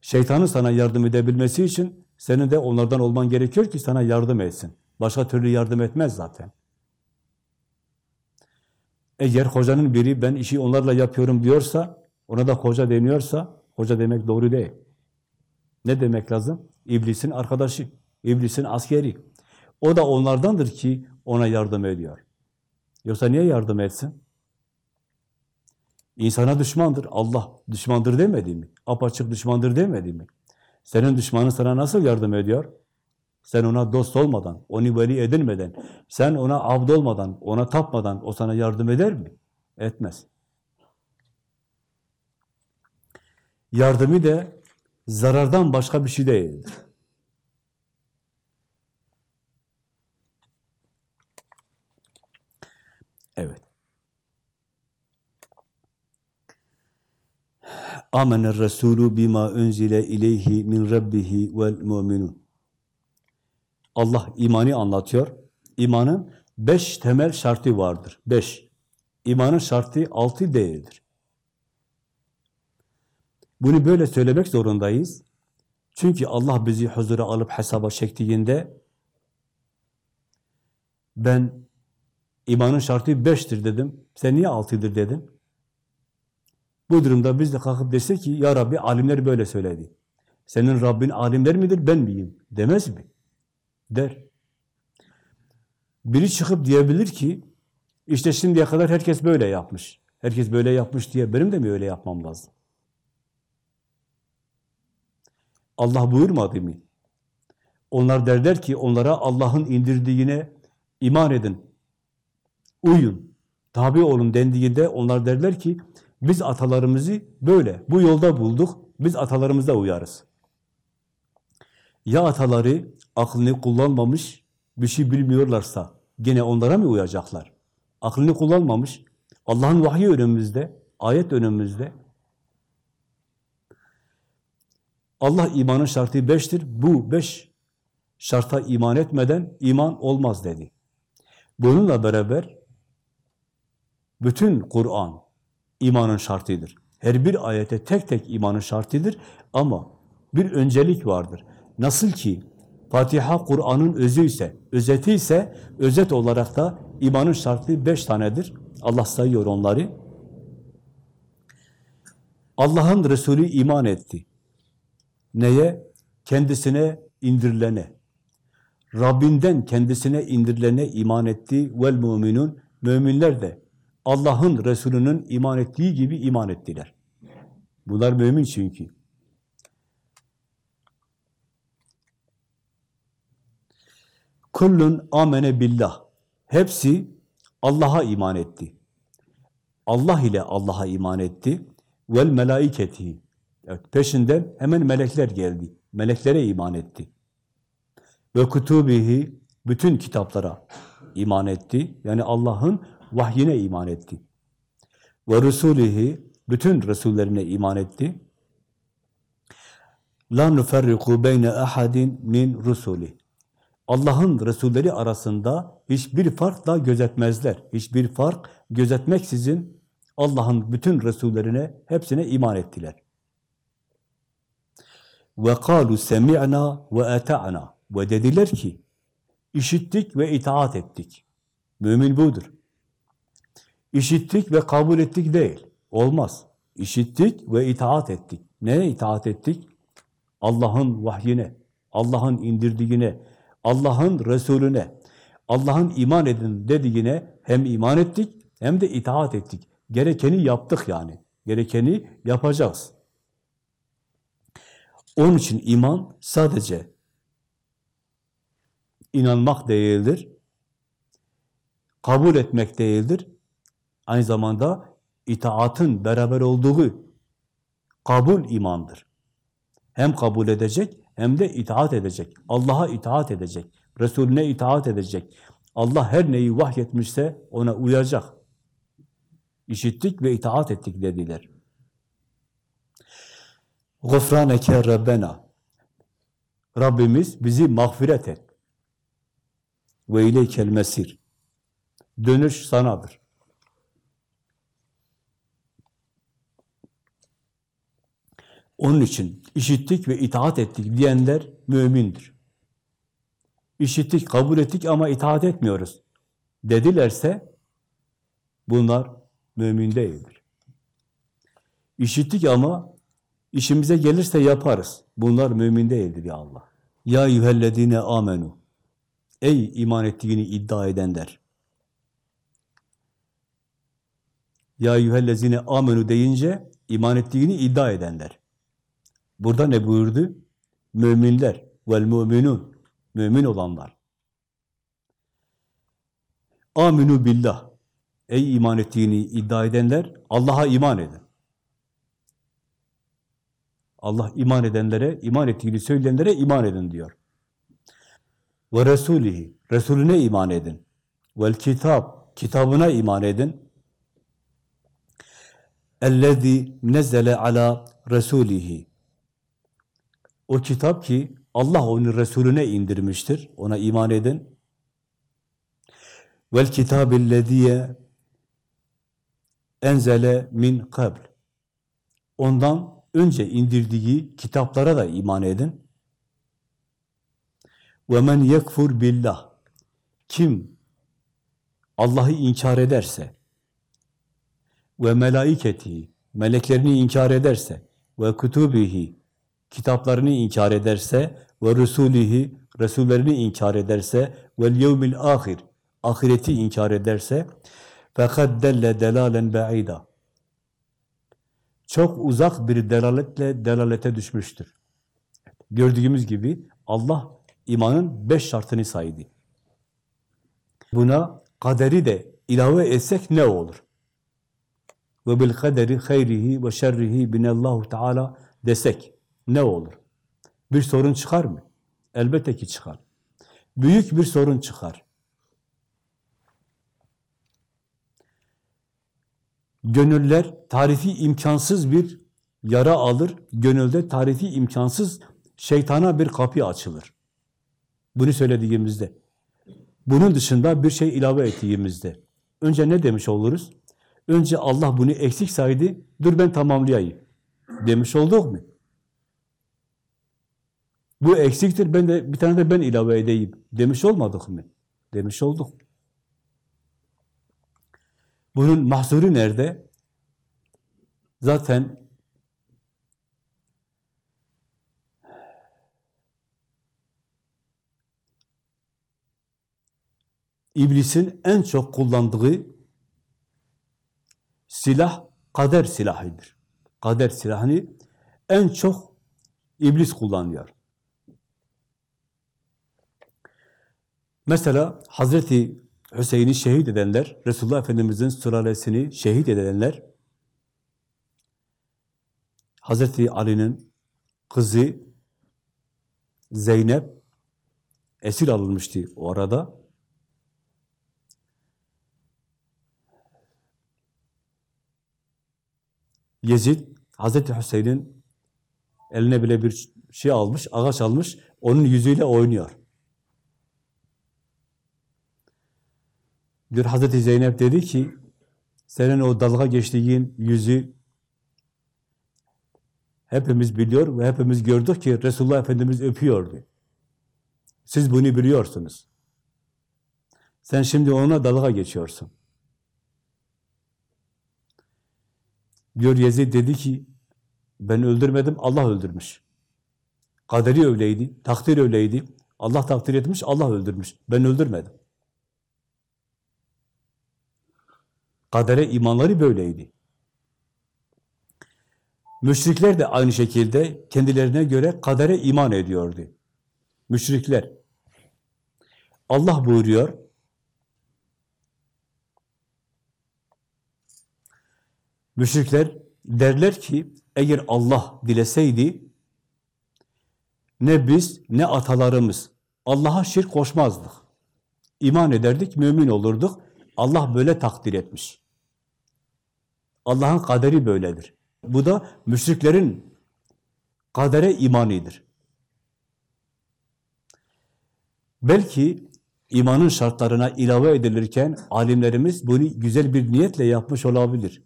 Şeytanın sana yardım edebilmesi için senin de onlardan olman gerekiyor ki sana yardım etsin. Başka türlü yardım etmez zaten. Eğer hocanın biri ben işi onlarla yapıyorum diyorsa, ona da hoca deniyorsa, hoca demek doğru değil. Ne demek lazım? İblisin arkadaşı, iblisin askeri. O da onlardandır ki ona yardım ediyor. Yoksa niye yardım etsin? İnsana düşmandır. Allah düşmandır demedi mi? Apaçık düşmandır demedi mi? Senin düşmanın sana nasıl yardım ediyor? Sen ona dost olmadan, onu veli edinmeden, sen ona abd olmadan, ona tapmadan o sana yardım eder mi? Etmez. Yardımı da zarardan başka bir şey değildir. Evet. Amener Resulü bima unzile ileyhi min rabbihi vel mu'minun. Allah imanı anlatıyor. İmanın beş temel şartı vardır. Beş. İmanın şartı altı değildir. Bunu böyle söylemek zorundayız. Çünkü Allah bizi huzura alıp hesaba çektiğinde ben imanın şartı beştir dedim. Sen niye altıdır dedin? Bu durumda biz de kalkıp dese ki ya Rabbi alimler böyle söyledi. Senin Rabbin alimler midir ben miyim? Demez mi? Der. Biri çıkıp diyebilir ki işte şimdiye kadar herkes böyle yapmış. Herkes böyle yapmış diye benim de mi öyle yapmam lazım? Allah buyurmadı mı? Onlar derler ki onlara Allah'ın indirdiğine iman edin, uyun, tabi olun dendiğinde onlar derler ki biz atalarımızı böyle, bu yolda bulduk, biz atalarımıza uyarız. Ya ataları aklını kullanmamış, bir şey bilmiyorlarsa gene onlara mı uyacaklar? Aklını kullanmamış, Allah'ın vahyi önümüzde, ayet önümüzde. Allah imanın şartı beştir. Bu beş şarta iman etmeden iman olmaz dedi. Bununla beraber bütün Kur'an imanın şartıdır. Her bir ayete tek tek imanın şartıdır ama bir öncelik vardır. Nasıl ki Fatiha Kur'an'ın özü ise, özeti ise, özet olarak da imanın şartı beş tanedir. Allah sayıyor onları. Allah'ın Resulü iman etti. Neye? Kendisine indirilene. Rabbinden kendisine indirilene iman etti. Vel müminun. Müminler de Allah'ın Resulü'nün iman ettiği gibi iman ettiler. Bunlar mümin çünkü. Kullun amene billah. Hepsi Allah'a iman etti. Allah ile Allah'a iman etti. Vel melaiketi. Evet, peşinden hemen melekler geldi. Meleklere iman etti. Ve kutubihi bütün kitaplara iman etti. Yani Allah'ın vahyine iman etti. Ve rusulihi bütün resullerine iman etti. La nuferriku beyne ahadin min rusuli. Allah'ın Resulleri arasında hiçbir fark da gözetmezler. Hiçbir fark gözetmeksizin Allah'ın bütün Resullerine hepsine iman ettiler. Ve kalu semi'na ve ata'na. Ve dediler ki işittik ve itaat ettik. Mümin budur. İşittik ve kabul ettik değil. Olmaz. İşittik ve itaat ettik. Neye itaat ettik? Allah'ın vahyine, Allah'ın indirdiğine, Allah'ın Resulüne, Allah'ın iman edin dediğine hem iman ettik hem de itaat ettik. Gerekeni yaptık yani. Gerekeni yapacağız. Onun için iman sadece inanmak değildir, kabul etmek değildir. Aynı zamanda itaatın beraber olduğu kabul imandır. Hem kabul edecek hem de itaat edecek. Allah'a itaat edecek. Resulüne itaat edecek. Allah her neyi vahyetmişse ona uyacak. İşittik ve itaat ettik dediler. Gufraneke Rabbena Rabbimiz bizi mağfiret et. Ve ileykel mesir. Dönüş sanadır. Onun için işittik ve itaat ettik diyenler mümindir. İşittik, kabul ettik ama itaat etmiyoruz dedilerse bunlar mümin değildir. İşittik ama işimize gelirse yaparız. Bunlar mümin değildir ya Allah. Ya yühellezine amenu. Ey iman ettiğini iddia edenler. Ya yühellezine amenu deyince iman ettiğini iddia edenler. Burada ne buyurdu? Müminler. Vel müminun. Mümin olanlar. Aminu billah. Ey iman ettiğini iddia edenler, Allah'a iman edin. Allah iman edenlere, iman ettiğini söyleyenlere iman edin diyor. Ve Resulihi, Resulüne iman edin. Vel kitap, kitabına iman edin. Ellezî nezele ala Resulihi. O kitap ki Allah onu Resulüne indirmiştir. Ona iman edin. Vel kitabillezîye enzele min kabl. Ondan önce indirdiği kitaplara da iman edin. Ve men yekfur billah. Kim Allah'ı inkar ederse ve melaiketi meleklerini inkar ederse ve kutubihi kitaplarını inkar ederse ve rusulihi resullerini inkar ederse ve yevmil ahir ahireti inkar ederse fakat delle delalen ba'ida çok uzak bir delaletle delalete düşmüştür. Gördüğümüz gibi Allah imanın beş şartını saydı. Buna kaderi de ilave etsek ne olur? Ve bil kaderi hayrihi ve şerrihi binallahu teala desek ne olur? Bir sorun çıkar mı? Elbette ki çıkar. Büyük bir sorun çıkar. Gönüller tarifi imkansız bir yara alır. Gönülde tarifi imkansız şeytana bir kapı açılır. Bunu söylediğimizde. Bunun dışında bir şey ilave ettiğimizde. Önce ne demiş oluruz? Önce Allah bunu eksik saydı, dur ben tamamlayayım. Demiş olduk mu? Bu eksiktir, ben de bir tane de ben ilave edeyim. Demiş olmadık mı? Demiş olduk. Bunun mahsuru nerede? Zaten İblisin en çok kullandığı silah kader silahıdır. Kader silahını en çok iblis kullanıyor. Mesela Hazreti Hüseyin'i şehit edenler, Resulullah Efendimiz'in sülalesini şehit edenler, Hazreti Ali'nin kızı Zeynep esir alınmıştı o arada. Yezid, Hazreti Hüseyin'in eline bile bir şey almış, ağaç almış, onun yüzüyle oynuyor. Diyor Hazreti Zeynep dedi ki, senin o dalga geçtiğin yüzü hepimiz biliyor ve hepimiz gördük ki Resulullah Efendimiz öpüyordu. Siz bunu biliyorsunuz. Sen şimdi ona dalga geçiyorsun. Diyor Yezid dedi ki, ben öldürmedim, Allah öldürmüş. Kaderi öyleydi, takdir öyleydi. Allah takdir etmiş, Allah öldürmüş. Ben öldürmedim. Kadere imanları böyleydi. Müşrikler de aynı şekilde kendilerine göre kadere iman ediyordu. Müşrikler. Allah buyuruyor, müşrikler derler ki, eğer Allah dileseydi, ne biz ne atalarımız Allah'a şirk koşmazdık. İman ederdik, mümin olurduk. Allah böyle takdir etmiş. Allah'ın kaderi böyledir. Bu da müşriklerin kadere imanidir. Belki imanın şartlarına ilave edilirken alimlerimiz bunu güzel bir niyetle yapmış olabilir.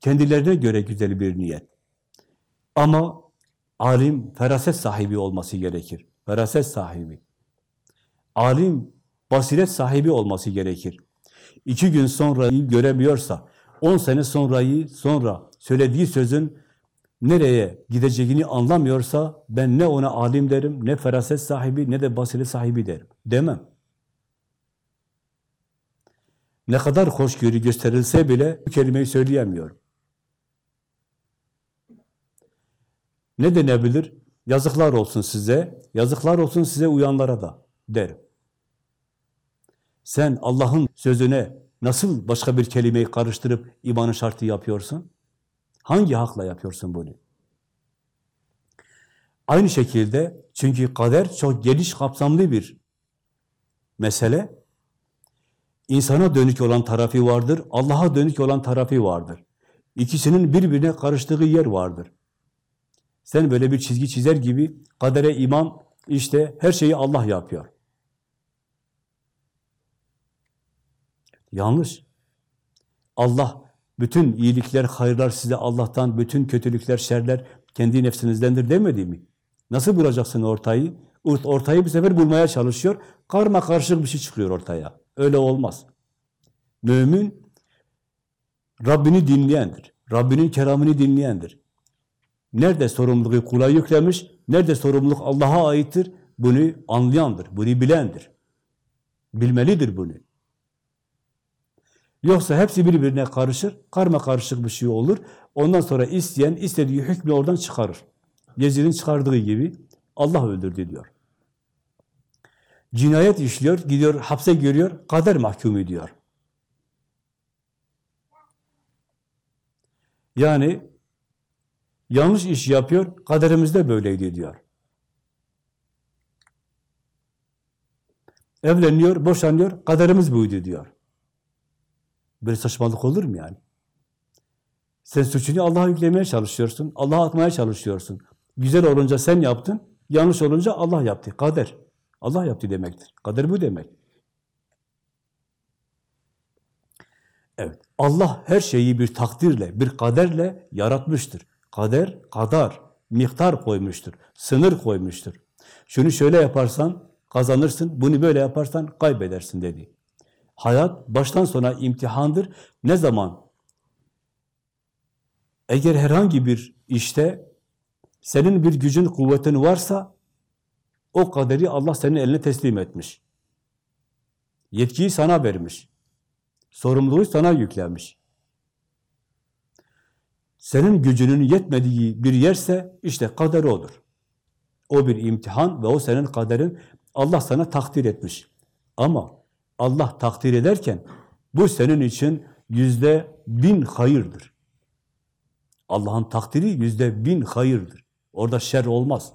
Kendilerine göre güzel bir niyet. Ama alim feraset sahibi olması gerekir. Feraset sahibi. Alim basiret sahibi olması gerekir. İki gün sonrayı göremiyorsa, on sene sonrayı sonra söylediği sözün nereye gideceğini anlamıyorsa ben ne ona alim derim, ne feraset sahibi, ne de basiret sahibi derim. Demem. Ne kadar hoşgörü gösterilse bile bu kelimeyi söyleyemiyorum. Ne denebilir? Yazıklar olsun size, yazıklar olsun size uyanlara da derim. Sen Allah'ın sözüne nasıl başka bir kelimeyi karıştırıp imanın şartı yapıyorsun? Hangi hakla yapıyorsun bunu? Aynı şekilde çünkü kader çok geniş kapsamlı bir mesele. İnsana dönük olan tarafı vardır, Allah'a dönük olan tarafı vardır. İkisinin birbirine karıştığı yer vardır. Sen böyle bir çizgi çizer gibi kadere iman işte her şeyi Allah yapıyor. Yanlış. Allah bütün iyilikler, hayırlar size Allah'tan, bütün kötülükler, şerler kendi nefsinizdendir demedi mi? Nasıl bulacaksın ortayı? Ortayı bir sefer bulmaya çalışıyor. Karma karışık bir şey çıkıyor ortaya. Öyle olmaz. Mümin Rabbini dinleyendir. Rabbinin keramını dinleyendir. Nerede sorumluluğu kula yüklemiş, nerede sorumluluk Allah'a aittir, bunu anlayandır, bunu bilendir. Bilmelidir bunu. Yoksa hepsi birbirine karışır, karma karışık bir şey olur. Ondan sonra isteyen istediği hükmü oradan çıkarır. Yezid'in çıkardığı gibi Allah öldürdü diyor. Cinayet işliyor, gidiyor hapse giriyor, kader mahkumu diyor. Yani yanlış iş yapıyor, kaderimizde böyleydi diyor. Evleniyor, boşanıyor, kaderimiz buydu diyor. Böyle saçmalık olur mu yani? Sen suçunu Allah'a yüklemeye çalışıyorsun, Allah'a atmaya çalışıyorsun. Güzel olunca sen yaptın, yanlış olunca Allah yaptı. Kader. Allah yaptı demektir. Kader bu demek. Evet. Allah her şeyi bir takdirle, bir kaderle yaratmıştır. Kader, kadar, miktar koymuştur. Sınır koymuştur. Şunu şöyle yaparsan kazanırsın, bunu böyle yaparsan kaybedersin dedi. Hayat baştan sona imtihandır. Ne zaman? Eğer herhangi bir işte senin bir gücün, kuvvetin varsa o kaderi Allah senin eline teslim etmiş. Yetkiyi sana vermiş. Sorumluluğu sana yüklenmiş. Senin gücünün yetmediği bir yerse işte kader odur. O bir imtihan ve o senin kaderin Allah sana takdir etmiş. Ama Allah takdir ederken bu senin için yüzde bin hayırdır. Allah'ın takdiri yüzde bin hayırdır. Orada şer olmaz.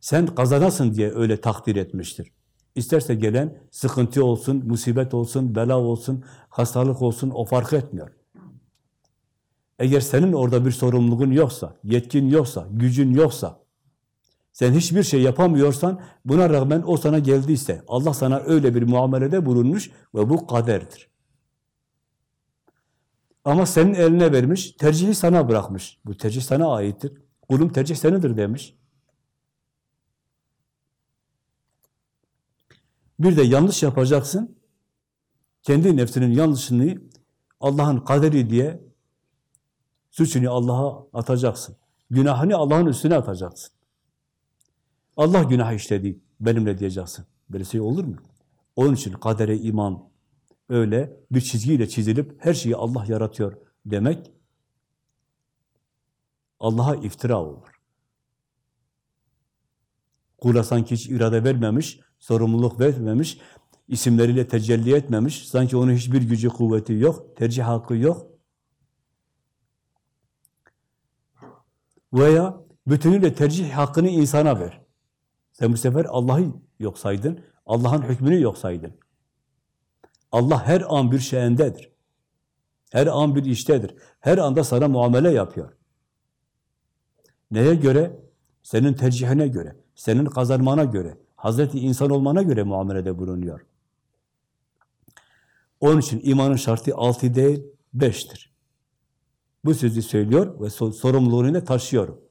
Sen kazanasın diye öyle takdir etmiştir. İsterse gelen sıkıntı olsun, musibet olsun, bela olsun, hastalık olsun o fark etmiyor. Eğer senin orada bir sorumluluğun yoksa, yetkin yoksa, gücün yoksa, sen hiçbir şey yapamıyorsan, buna rağmen o sana geldiyse, Allah sana öyle bir muamelede bulunmuş ve bu kaderdir. Ama senin eline vermiş, tercihi sana bırakmış. Bu tercih sana aittir. Kulum tercih senedir demiş. Bir de yanlış yapacaksın, kendi nefsinin yanlışını Allah'ın kaderi diye Suçunu Allah'a atacaksın. Günahını Allah'ın üstüne atacaksın. Allah günah işledi, benimle diyeceksin. Böyle şey olur mu? Onun için kadere iman öyle bir çizgiyle çizilip her şeyi Allah yaratıyor demek Allah'a iftira olur. Kula sanki hiç irade vermemiş, sorumluluk vermemiş, isimleriyle tecelli etmemiş, sanki onun hiçbir gücü, kuvveti yok, tercih hakkı yok. Veya bütünüyle tercih hakkını insana ver. Sen bu sefer Allah'ı yok saydın, Allah'ın hükmünü yok saydın. Allah her an bir şeyindedir. Her an bir iştedir. Her anda sana muamele yapıyor. Neye göre? Senin tercihine göre, senin kazanmana göre, Hazreti insan olmana göre muamelede bulunuyor. Onun için imanın şartı altı değil, beştir. Bu sözü söylüyor ve sorumluluğunu da taşıyorum.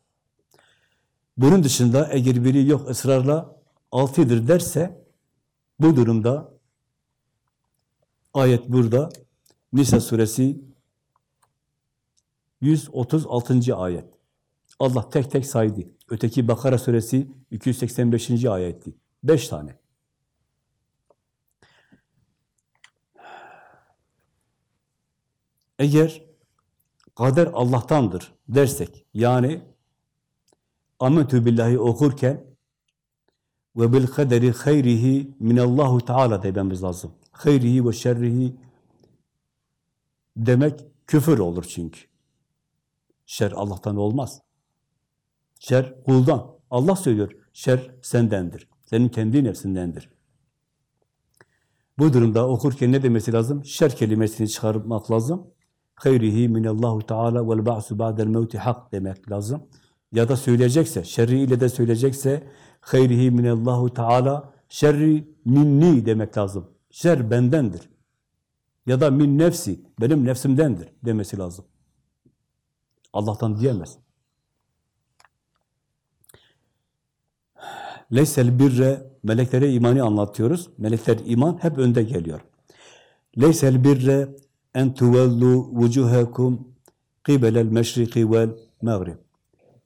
Bunun dışında eğer biri yok ısrarla altıdır derse bu durumda ayet burada Nisa suresi 136. ayet. Allah tek tek saydı. Öteki Bakara suresi 285. ayetti. Beş tane. Eğer kader Allah'tandır dersek, yani amentü billahi okurken ve bil kaderi hayrihi minallahu teala dememiz lazım. Hayrihi ve şerrihi demek küfür olur çünkü. Şer Allah'tan olmaz. Şer kuldan. Allah söylüyor, şer sendendir. Senin kendi nefsindendir. Bu durumda okurken ne demesi lazım? Şer kelimesini çıkarmak lazım. Hayrihi minallahu teala vel ba'su ba'del mevti hak demek lazım. Ya da söyleyecekse, şerri ile de söyleyecekse hayrihi minallahu teala şerri minni demek lazım. Şer bendendir. Ya da min nefsi, benim nefsimdendir demesi lazım. Allah'tan diyemez. Leysel birre, meleklere imanı anlatıyoruz. Melekler iman hep önde geliyor. Leysel birre en tuvellu vucuhakum qibelel meşriki vel mağrib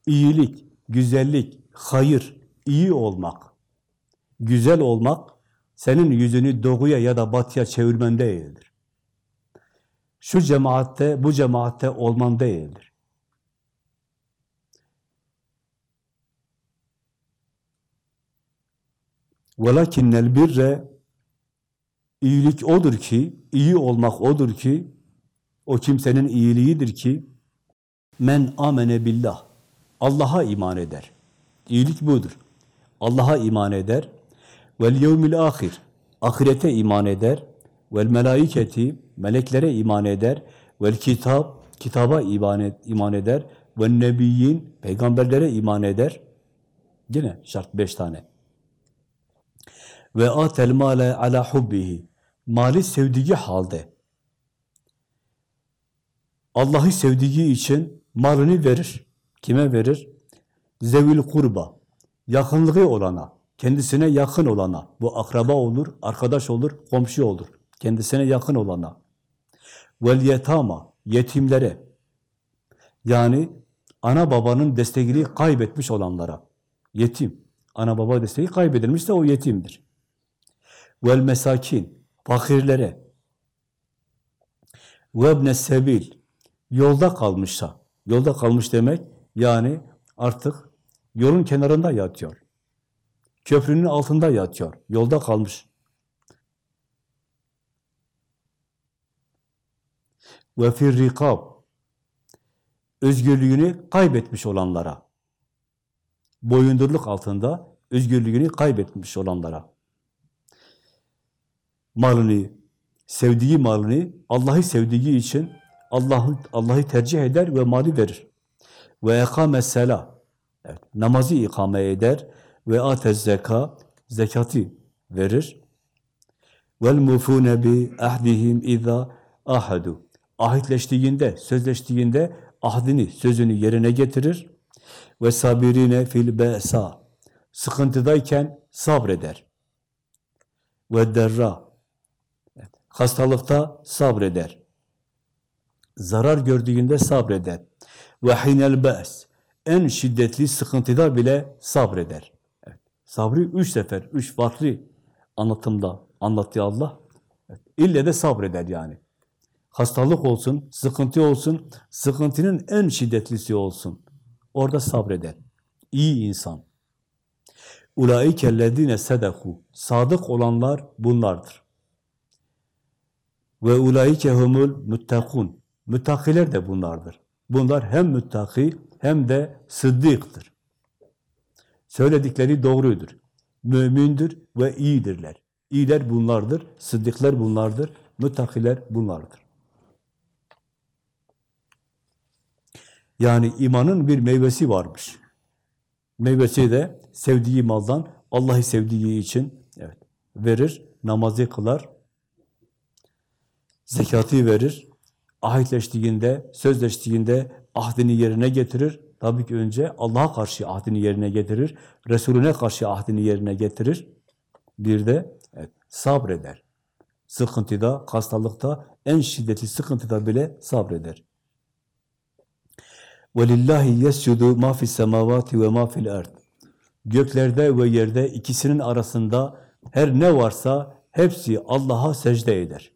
İyilik, güzellik, hayır, iyi olmak, güzel olmak senin yüzünü doğuya ya da batıya çevirmen değildir. Şu cemaatte, bu cemaatte olman değildir. وَلَكِنَّ الْبِرَّ iyilik odur ki, iyi olmak odur ki, o kimsenin iyiliğidir ki, men amene billah, Allah'a iman eder. İyilik budur. Allah'a iman eder. Vel yevmil ahir, ahirete iman eder. Vel melaiketi, meleklere iman eder. Vel kitap, kitaba iman, eder. Vel nebiyyin, peygamberlere iman eder. Yine şart beş tane. Ve atel male ala hubbihi. Mali sevdiği halde. Allah'ı sevdiği için malını verir. Kime verir? Zevil kurba. Yakınlığı olana, kendisine yakın olana. Bu akraba olur, arkadaş olur, komşu olur. Kendisine yakın olana. Vel yetama. Yetimlere. Yani ana babanın desteğini kaybetmiş olanlara. Yetim. Ana baba desteği kaybedilmişse o yetimdir vel mesakin, fakirlere, ve sebil, yolda kalmışsa, yolda kalmış demek, yani artık yolun kenarında yatıyor. Köprünün altında yatıyor, yolda kalmış. Ve firrikab, özgürlüğünü kaybetmiş olanlara, boyundurluk altında özgürlüğünü kaybetmiş olanlara malını, sevdiği malını Allah'ı sevdiği için Allah'ı Allah'ı tercih eder ve mali verir. Ve ekame sela. Evet, namazı ikame eder ve atez zeka zekatı verir. Vel mufune bi ahdihim iza ahadu. Ahitleştiğinde, sözleştiğinde ahdini, sözünü yerine getirir. Ve sabirine fil be'sa. Sıkıntıdayken sabreder. Ve derra. Hastalıkta sabreder. Zarar gördüğünde sabreder. Ve hinel ba's. En şiddetli sıkıntıda bile sabreder. Evet. Sabrı üç sefer, üç farklı anlatımda anlattı Allah. Evet. İlle de sabreder yani. Hastalık olsun, sıkıntı olsun, sıkıntının en şiddetlisi olsun. Orada sabreder. İyi insan. Ulaikellezine sedaku. Sadık olanlar bunlardır. Ve ulaike humul muttakun. Müttakiler de bunlardır. Bunlar hem müttaki hem de sıddıktır. Söyledikleri doğrudur. Mümindir ve iyidirler. İyiler bunlardır, sıddıklar bunlardır, müttakiler bunlardır. Yani imanın bir meyvesi varmış. Meyvesi de sevdiği maldan Allah'ı sevdiği için evet, verir, namazı kılar, zekatı verir, ahitleştiğinde, sözleştiğinde ahdini yerine getirir. Tabii ki önce Allah'a karşı ahdini yerine getirir, Resulüne karşı ahdini yerine getirir. Bir de evet, sabreder. Sıkıntıda, hastalıkta, en şiddetli sıkıntıda bile sabreder. وَلِلَّهِ يَسْجُدُ مَا فِي السَّمَاوَاتِ وَمَا فِي الْاَرْضِ Göklerde ve yerde ikisinin arasında her ne varsa hepsi Allah'a secde eder.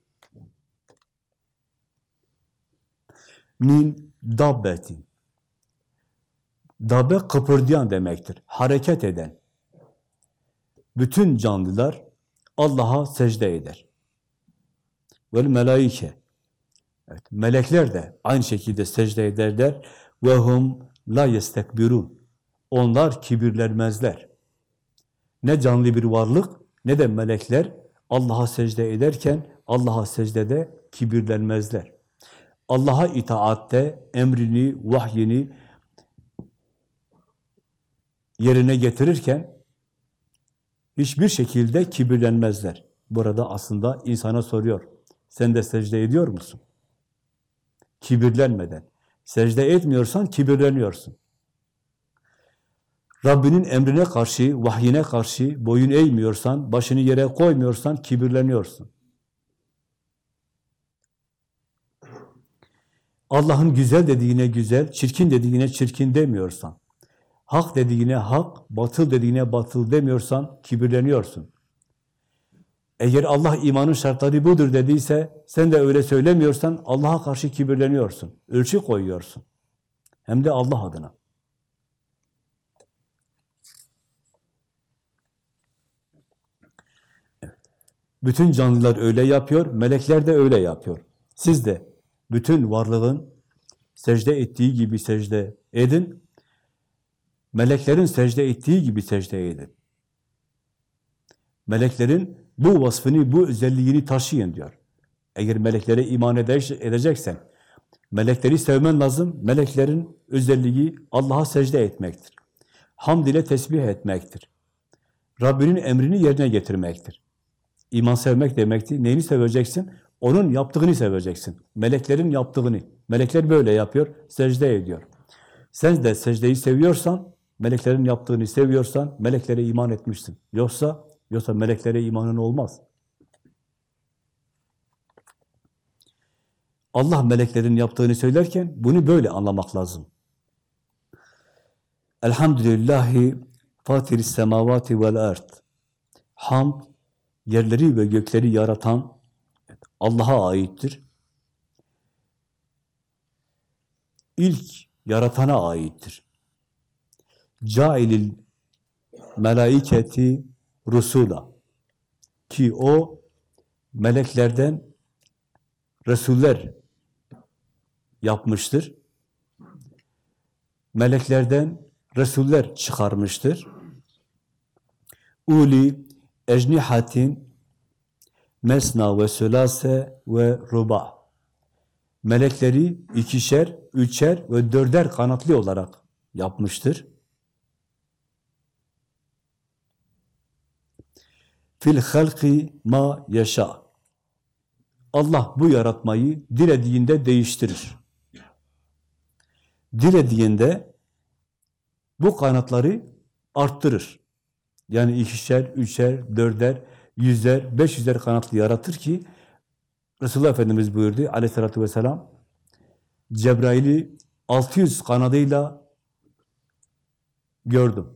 Min dabbetin. Dabbe kıpırdayan demektir. Hareket eden. Bütün canlılar Allah'a secde eder. Ve melaike. Evet, melekler de aynı şekilde secde ederler. Ve hum la yestekbirun. Onlar kibirlenmezler. Ne canlı bir varlık ne de melekler Allah'a secde ederken Allah'a secdede kibirlenmezler. Allah'a itaatte emrini, vahyini yerine getirirken hiçbir şekilde kibirlenmezler. Burada aslında insana soruyor. Sen de secde ediyor musun? Kibirlenmeden. Secde etmiyorsan kibirleniyorsun. Rabbinin emrine karşı, vahyine karşı boyun eğmiyorsan, başını yere koymuyorsan kibirleniyorsun. Allah'ın güzel dediğine güzel, çirkin dediğine çirkin demiyorsan, hak dediğine hak, batıl dediğine batıl demiyorsan kibirleniyorsun. Eğer Allah imanın şartları budur dediyse, sen de öyle söylemiyorsan Allah'a karşı kibirleniyorsun, ölçü koyuyorsun. Hem de Allah adına. Bütün canlılar öyle yapıyor, melekler de öyle yapıyor. Siz de bütün varlığın secde ettiği gibi secde edin, meleklerin secde ettiği gibi secde edin. Meleklerin bu vasfını, bu özelliğini taşıyın diyor. Eğer meleklere iman edeceksen, melekleri sevmen lazım. Meleklerin özelliği Allah'a secde etmektir. Hamd ile tesbih etmektir. Rabbinin emrini yerine getirmektir. İman sevmek demektir. Neyini seveceksin? Onun yaptığını seveceksin. Meleklerin yaptığını. Melekler böyle yapıyor, secde ediyor. Sen de secdeyi seviyorsan, meleklerin yaptığını seviyorsan, meleklere iman etmişsin. Yoksa, yoksa meleklere imanın olmaz. Allah meleklerin yaptığını söylerken bunu böyle anlamak lazım. Elhamdülillahi fatiris semavati vel ard. Hamd, yerleri ve gökleri yaratan Allah'a aittir. İlk yaratana aittir. Cailil melaiketi rusula ki o meleklerden Resuller yapmıştır. Meleklerden Resuller çıkarmıştır. Uli ecnihatin mesna ve sülase ve ruba. Melekleri ikişer, üçer ve dörder kanatlı olarak yapmıştır. Fil halki ma yaşa. Allah bu yaratmayı dilediğinde değiştirir. Dilediğinde bu kanatları arttırır. Yani ikişer, üçer, dörder, yüzler, beş yüzler kanatlı yaratır ki Resulullah Efendimiz buyurdu aleyhissalatü vesselam Cebrail'i 600 kanadıyla gördüm.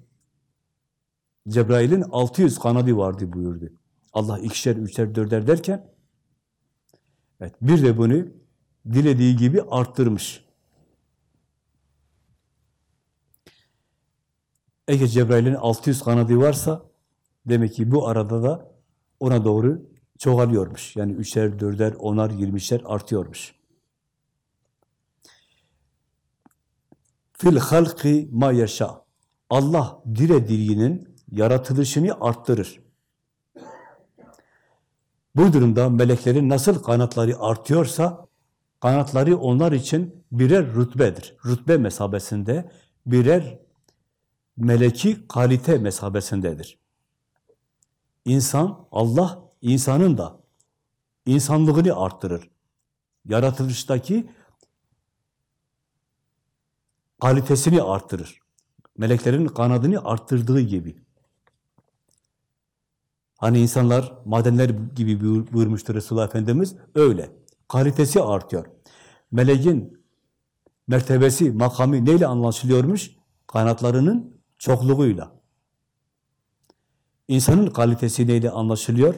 Cebrail'in 600 kanadı vardı buyurdu. Allah ikişer, üçer, dörder derken evet, bir de bunu dilediği gibi arttırmış. Eğer Cebrail'in 600 kanadı varsa demek ki bu arada da ona doğru çoğalıyormuş. Yani üçer, dörder, onar, yirmişer artıyormuş. Fil halki ma yaşa. Allah dilediğinin yaratılışını arttırır. Bu durumda meleklerin nasıl kanatları artıyorsa, kanatları onlar için birer rütbedir. Rütbe mesabesinde, birer meleki kalite mesabesindedir. İnsan, Allah insanın da insanlığını arttırır. Yaratılıştaki kalitesini arttırır. Meleklerin kanadını arttırdığı gibi. Hani insanlar madenler gibi buyurmuştur Resulullah Efendimiz. Öyle. Kalitesi artıyor. Meleğin mertebesi, makamı neyle anlaşılıyormuş? Kanatlarının çokluğuyla. İnsanın kalitesi neyle anlaşılıyor?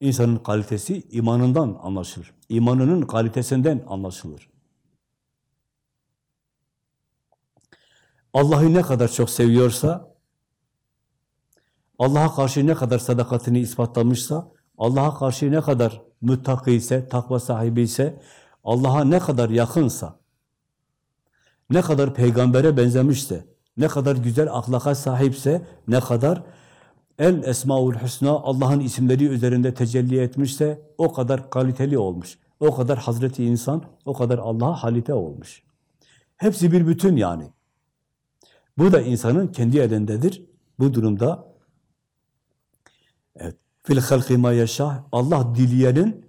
İnsanın kalitesi imanından anlaşılır. İmanının kalitesinden anlaşılır. Allah'ı ne kadar çok seviyorsa, Allah'a karşı ne kadar sadakatini ispatlamışsa, Allah'a karşı ne kadar müttaki ise, takva sahibi ise, Allah'a ne kadar yakınsa, ne kadar peygambere benzemişse, ne kadar güzel ahlaka sahipse, ne kadar El Esmaül Hüsna Allah'ın isimleri üzerinde tecelli etmişse o kadar kaliteli olmuş. O kadar Hazreti insan, o kadar Allah'a halite olmuş. Hepsi bir bütün yani. Bu da insanın kendi elindedir. Bu durumda evet, fil halki ma yaşa Allah dileyenin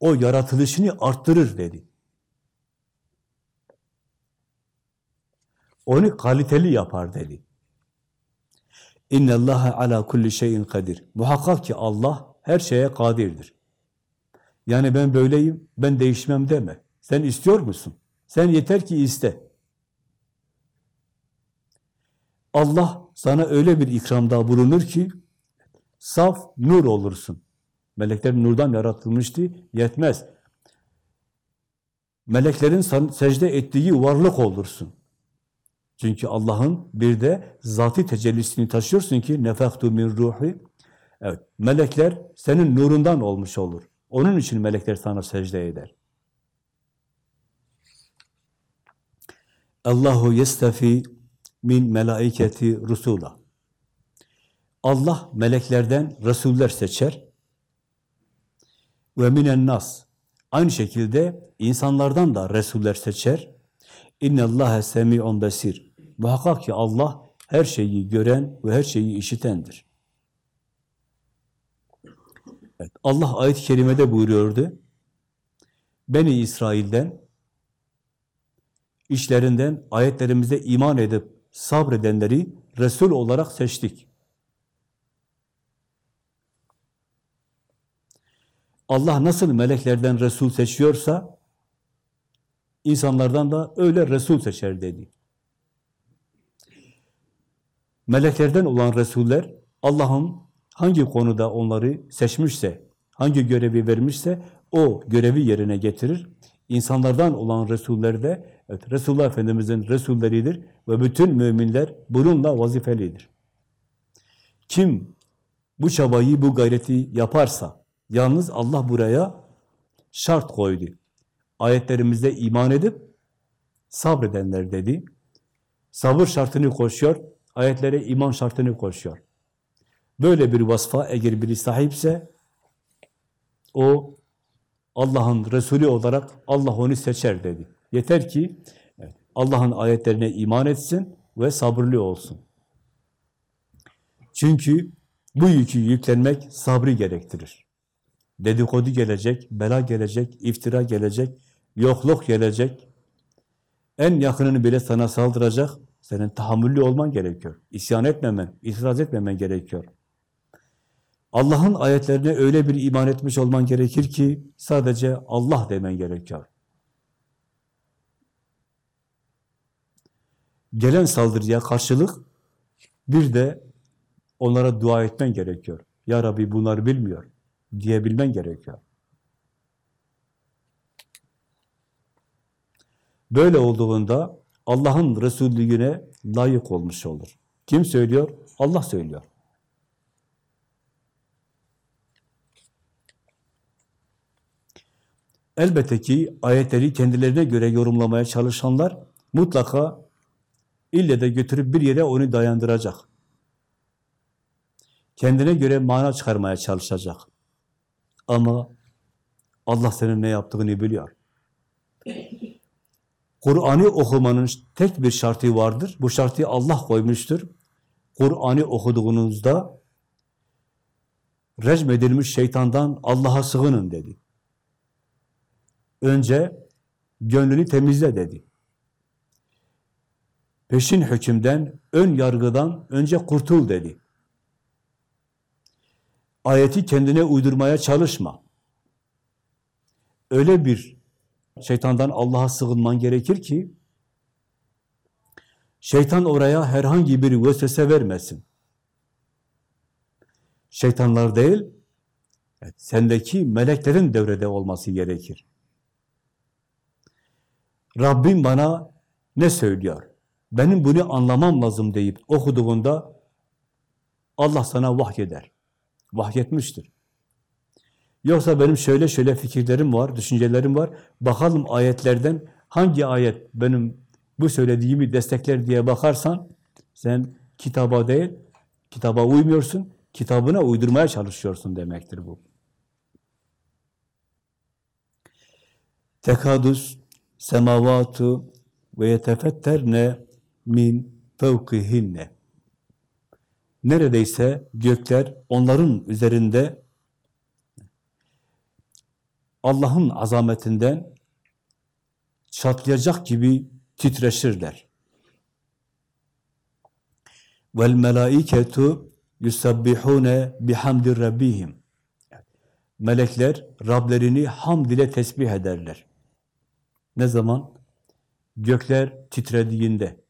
o yaratılışını arttırır dedi. Onu kaliteli yapar dedi. İnne Allaha ala kulli şeyin kadir. Muhakkak ki Allah her şeye kadirdir. Yani ben böyleyim, ben değişmem deme. Sen istiyor musun? Sen yeter ki iste. Allah sana öyle bir ikramda bulunur ki saf nur olursun. Melekler nurdan yaratılmıştı, yetmez. Meleklerin secde ettiği varlık olursun. Çünkü Allah'ın bir de zati tecellisini taşıyorsun ki nefektu min ruhi. Evet, melekler senin nurundan olmuş olur. Onun için melekler sana secde eder. Allahu yestefi min melaiketi rusula. Allah meleklerden resuller seçer. Ve minen nas. Aynı şekilde insanlardan da resuller seçer. İnne Allahe semi'un besir. Muhakkak ki Allah her şeyi gören ve her şeyi işitendir. Evet, Allah ayet-i kerimede buyuruyordu. Beni İsrail'den, işlerinden ayetlerimize iman edip sabredenleri Resul olarak seçtik. Allah nasıl meleklerden Resul seçiyorsa, insanlardan da öyle Resul seçer dedi. Meleklerden olan Resuller Allah'ın hangi konuda onları seçmişse, hangi görevi vermişse o görevi yerine getirir. İnsanlardan olan Resuller de evet, Resulullah Efendimiz'in Resulleridir ve bütün müminler bununla vazifelidir. Kim bu çabayı, bu gayreti yaparsa, yalnız Allah buraya şart koydu. Ayetlerimizde iman edip sabredenler dedi. Sabır şartını koşuyor, ayetlere iman şartını koşuyor. Böyle bir vasfa eğer biri sahipse o Allah'ın Resulü olarak Allah onu seçer dedi. Yeter ki Allah'ın ayetlerine iman etsin ve sabırlı olsun. Çünkü bu yükü yüklenmek sabrı gerektirir. Dedikodu gelecek, bela gelecek, iftira gelecek, yokluk gelecek. En yakınını bile sana saldıracak. Senin tahammüllü olman gerekiyor. İsyan etmemen, itiraz etmemen gerekiyor. Allah'ın ayetlerine öyle bir iman etmiş olman gerekir ki sadece Allah demen gerekiyor. Gelen saldırıya karşılık bir de onlara dua etmen gerekiyor. Ya Rabbi bunları bilmiyor diyebilmen gerekiyor. Böyle olduğunda Allah'ın Resullüğüne layık olmuş olur. Kim söylüyor? Allah söylüyor. Elbette ki ayetleri kendilerine göre yorumlamaya çalışanlar mutlaka ille de götürüp bir yere onu dayandıracak. Kendine göre mana çıkarmaya çalışacak. Ama Allah senin ne yaptığını biliyor. Kur'an'ı okumanın tek bir şartı vardır. Bu şartı Allah koymuştur. Kur'an'ı okuduğunuzda recmedilmiş şeytandan Allah'a sığının dedi. Önce gönlünü temizle dedi. Peşin hükümden, ön yargıdan önce kurtul dedi. Ayeti kendine uydurmaya çalışma. Öyle bir şeytandan Allah'a sığınman gerekir ki şeytan oraya herhangi bir vesvese vermesin. Şeytanlar değil, sendeki meleklerin devrede olması gerekir. Rabbim bana ne söylüyor? Benim bunu anlamam lazım deyip okuduğunda Allah sana vahyeder. Vahyetmiştir. Yoksa benim şöyle şöyle fikirlerim var, düşüncelerim var. Bakalım ayetlerden hangi ayet benim bu söylediğimi destekler diye bakarsan sen kitaba değil, kitaba uymuyorsun, kitabına uydurmaya çalışıyorsun demektir bu. Tekadus semavatu ve yetefetterne min fevkihinne. Neredeyse gökler onların üzerinde Allah'ın azametinden çatlayacak gibi titreşirler. Vel melaiketu yusabbihune bihamdi rabbihim. Melekler Rablerini hamd ile tesbih ederler. Ne zaman? Gökler titrediğinde,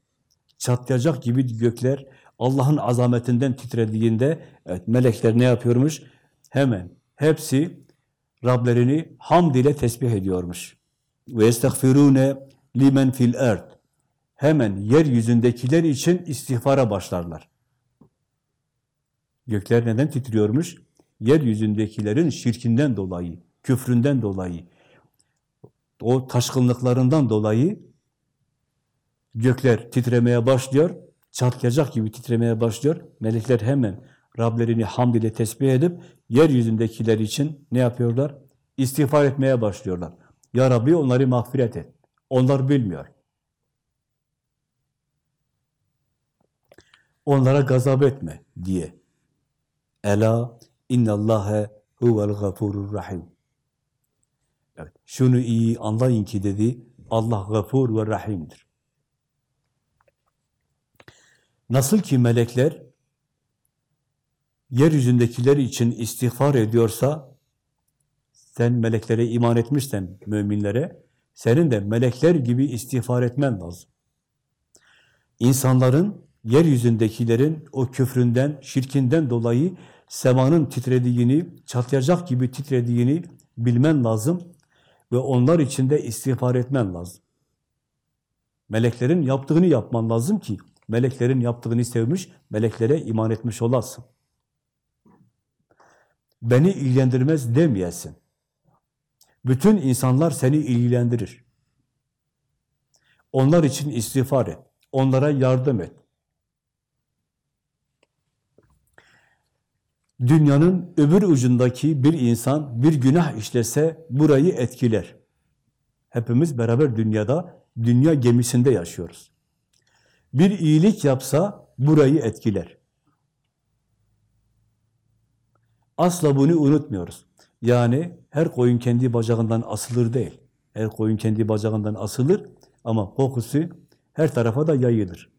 çatlayacak gibi gökler Allah'ın azametinden titrediğinde, evet melekler ne yapıyormuş? Hemen hepsi Rablerini hamd ile tesbih ediyormuş. Ve estağfirune limen fil erd. Hemen yeryüzündekiler için istiğfara başlarlar. Gökler neden titriyormuş? Yeryüzündekilerin şirkinden dolayı, küfründen dolayı, o taşkınlıklarından dolayı gökler titremeye başlıyor, çatlayacak gibi titremeye başlıyor. Melekler hemen Rablerini hamd ile tesbih edip yeryüzündekiler için ne yapıyorlar? İstiğfar etmeye başlıyorlar. Ya Rabbi onları mağfiret et. Onlar bilmiyor. Onlara gazap etme diye. Ela innallâhe huvel gafurur rahim. Evet, şunu iyi anlayın ki dedi, Allah gafur ve rahimdir. Nasıl ki melekler yeryüzündekiler için istiğfar ediyorsa, sen meleklere iman etmişsen müminlere, senin de melekler gibi istiğfar etmen lazım. İnsanların, yeryüzündekilerin o küfründen, şirkinden dolayı semanın titrediğini, çatlayacak gibi titrediğini bilmen lazım ve onlar için de istiğfar etmen lazım. Meleklerin yaptığını yapman lazım ki, meleklerin yaptığını sevmiş, meleklere iman etmiş olasın beni ilgilendirmez demeyesin. Bütün insanlar seni ilgilendirir. Onlar için istiğfar et. Onlara yardım et. Dünyanın öbür ucundaki bir insan bir günah işlese burayı etkiler. Hepimiz beraber dünyada, dünya gemisinde yaşıyoruz. Bir iyilik yapsa burayı etkiler. Asla bunu unutmuyoruz. Yani her koyun kendi bacağından asılır değil. Her koyun kendi bacağından asılır ama kokusu her tarafa da yayılır.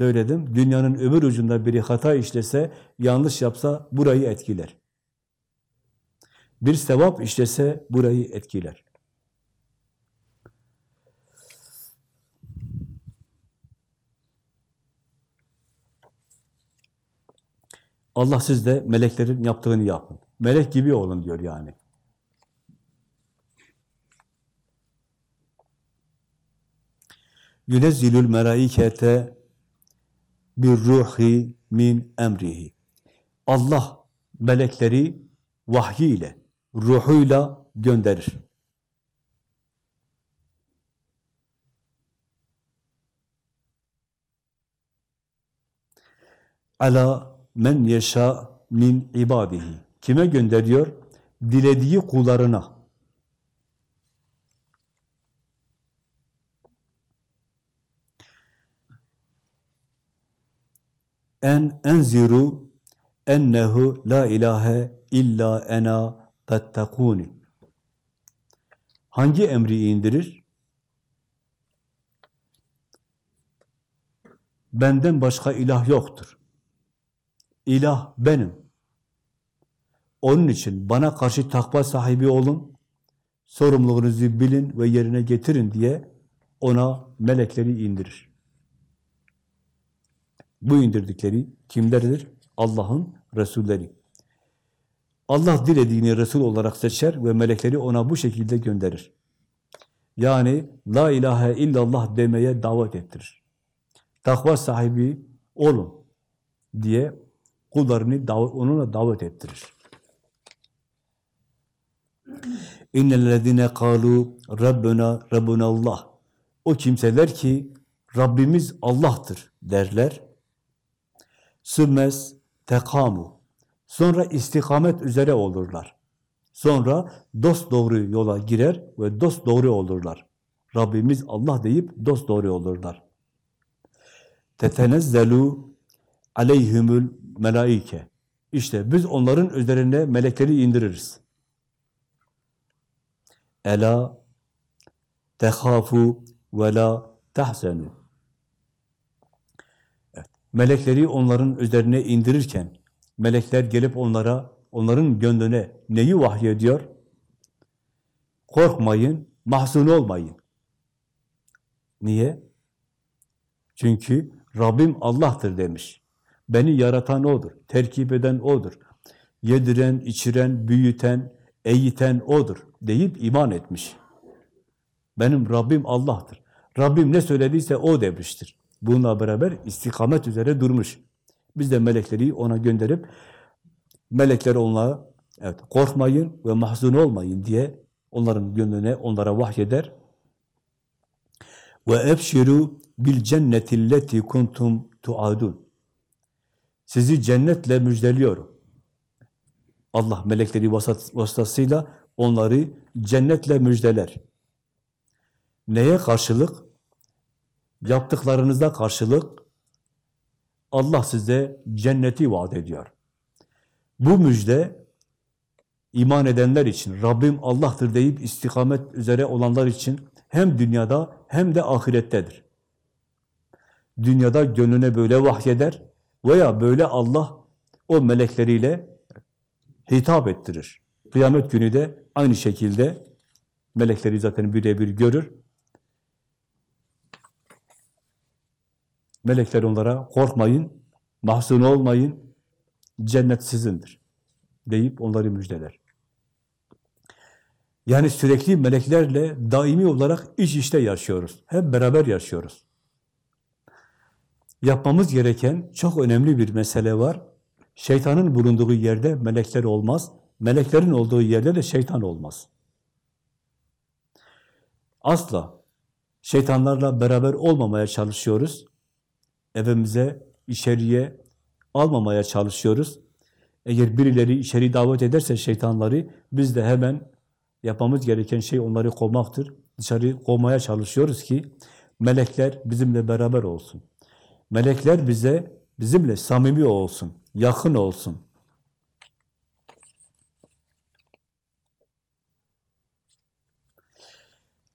söyledim. Dünyanın öbür ucunda biri hata işlese, yanlış yapsa burayı etkiler. Bir sevap işlese burayı etkiler. Allah siz de meleklerin yaptığını yapın. Melek gibi olun diyor yani. Yünezzilül melaikete bir ruhi min emrihi. Allah melekleri vahyiyle, ruhuyla gönderir. Ala men yeşa min ibadihi. Kime gönderiyor? Dilediği kullarına. En enziru ennehu la ilahe illa ena tettekuni. Hangi emri indirir? Benden başka ilah yoktur. İlah benim. Onun için bana karşı takva sahibi olun, sorumluluğunuzu bilin ve yerine getirin diye ona melekleri indirir. Bu indirdikleri kimlerdir? Allah'ın Resulleri. Allah dilediğini Resul olarak seçer ve melekleri ona bu şekilde gönderir. Yani La ilahe illallah demeye davet ettirir. Takva sahibi olun diye kullarını onunla davet ettirir. İnnellezine kalu Rabbuna Rabbuna Allah. O kimseler ki Rabbimiz Allah'tır derler. Sümmes tekamu. Sonra istikamet üzere olurlar. Sonra dost doğru yola girer ve dost doğru olurlar. Rabbimiz Allah deyip dost doğru olurlar. Tetenezzelu aleyhimül melaike. İşte biz onların üzerine melekleri indiririz. Ela tehafu ve la tahzenu. Evet, melekleri onların üzerine indirirken melekler gelip onlara, onların gönlüne neyi vahyediyor? Korkmayın, mahzun olmayın. Niye? Çünkü Rabbim Allah'tır demiş. Beni yaratan O'dur, terkip eden O'dur. Yediren, içiren, büyüten, eğiten O'dur deyip iman etmiş. Benim Rabbim Allah'tır. Rabbim ne söylediyse O demiştir. Bununla beraber istikamet üzere durmuş. Biz de melekleri ona gönderip melekler onlara evet, korkmayın ve mahzun olmayın diye onların gönlüne onlara vahyeder. Ve ebşiru bil cennetilleti kuntum tuadun. Sizi cennetle müjdeliyorum. Allah melekleri vasıtasıyla onları cennetle müjdeler. Neye karşılık? Yaptıklarınızda karşılık Allah size cenneti vaat ediyor. Bu müjde iman edenler için, Rabbim Allah'tır deyip istikamet üzere olanlar için hem dünyada hem de ahirettedir. Dünyada gönlüne böyle vahyeder veya böyle Allah o melekleriyle hitap ettirir. Kıyamet günü de aynı şekilde melekleri zaten birebir görür. Melekler onlara korkmayın, mahzun olmayın, cennet sizindir deyip onları müjdeler. Yani sürekli meleklerle daimi olarak iç işte yaşıyoruz. Hep beraber yaşıyoruz. Yapmamız gereken çok önemli bir mesele var. Şeytanın bulunduğu yerde melekler olmaz. Meleklerin olduğu yerde de şeytan olmaz. Asla şeytanlarla beraber olmamaya çalışıyoruz. Evimize, içeriye almamaya çalışıyoruz. Eğer birileri içeri davet ederse şeytanları, biz de hemen yapmamız gereken şey onları kovmaktır. Dışarı kovmaya çalışıyoruz ki melekler bizimle beraber olsun. Melekler bize, bizimle samimi olsun, yakın olsun.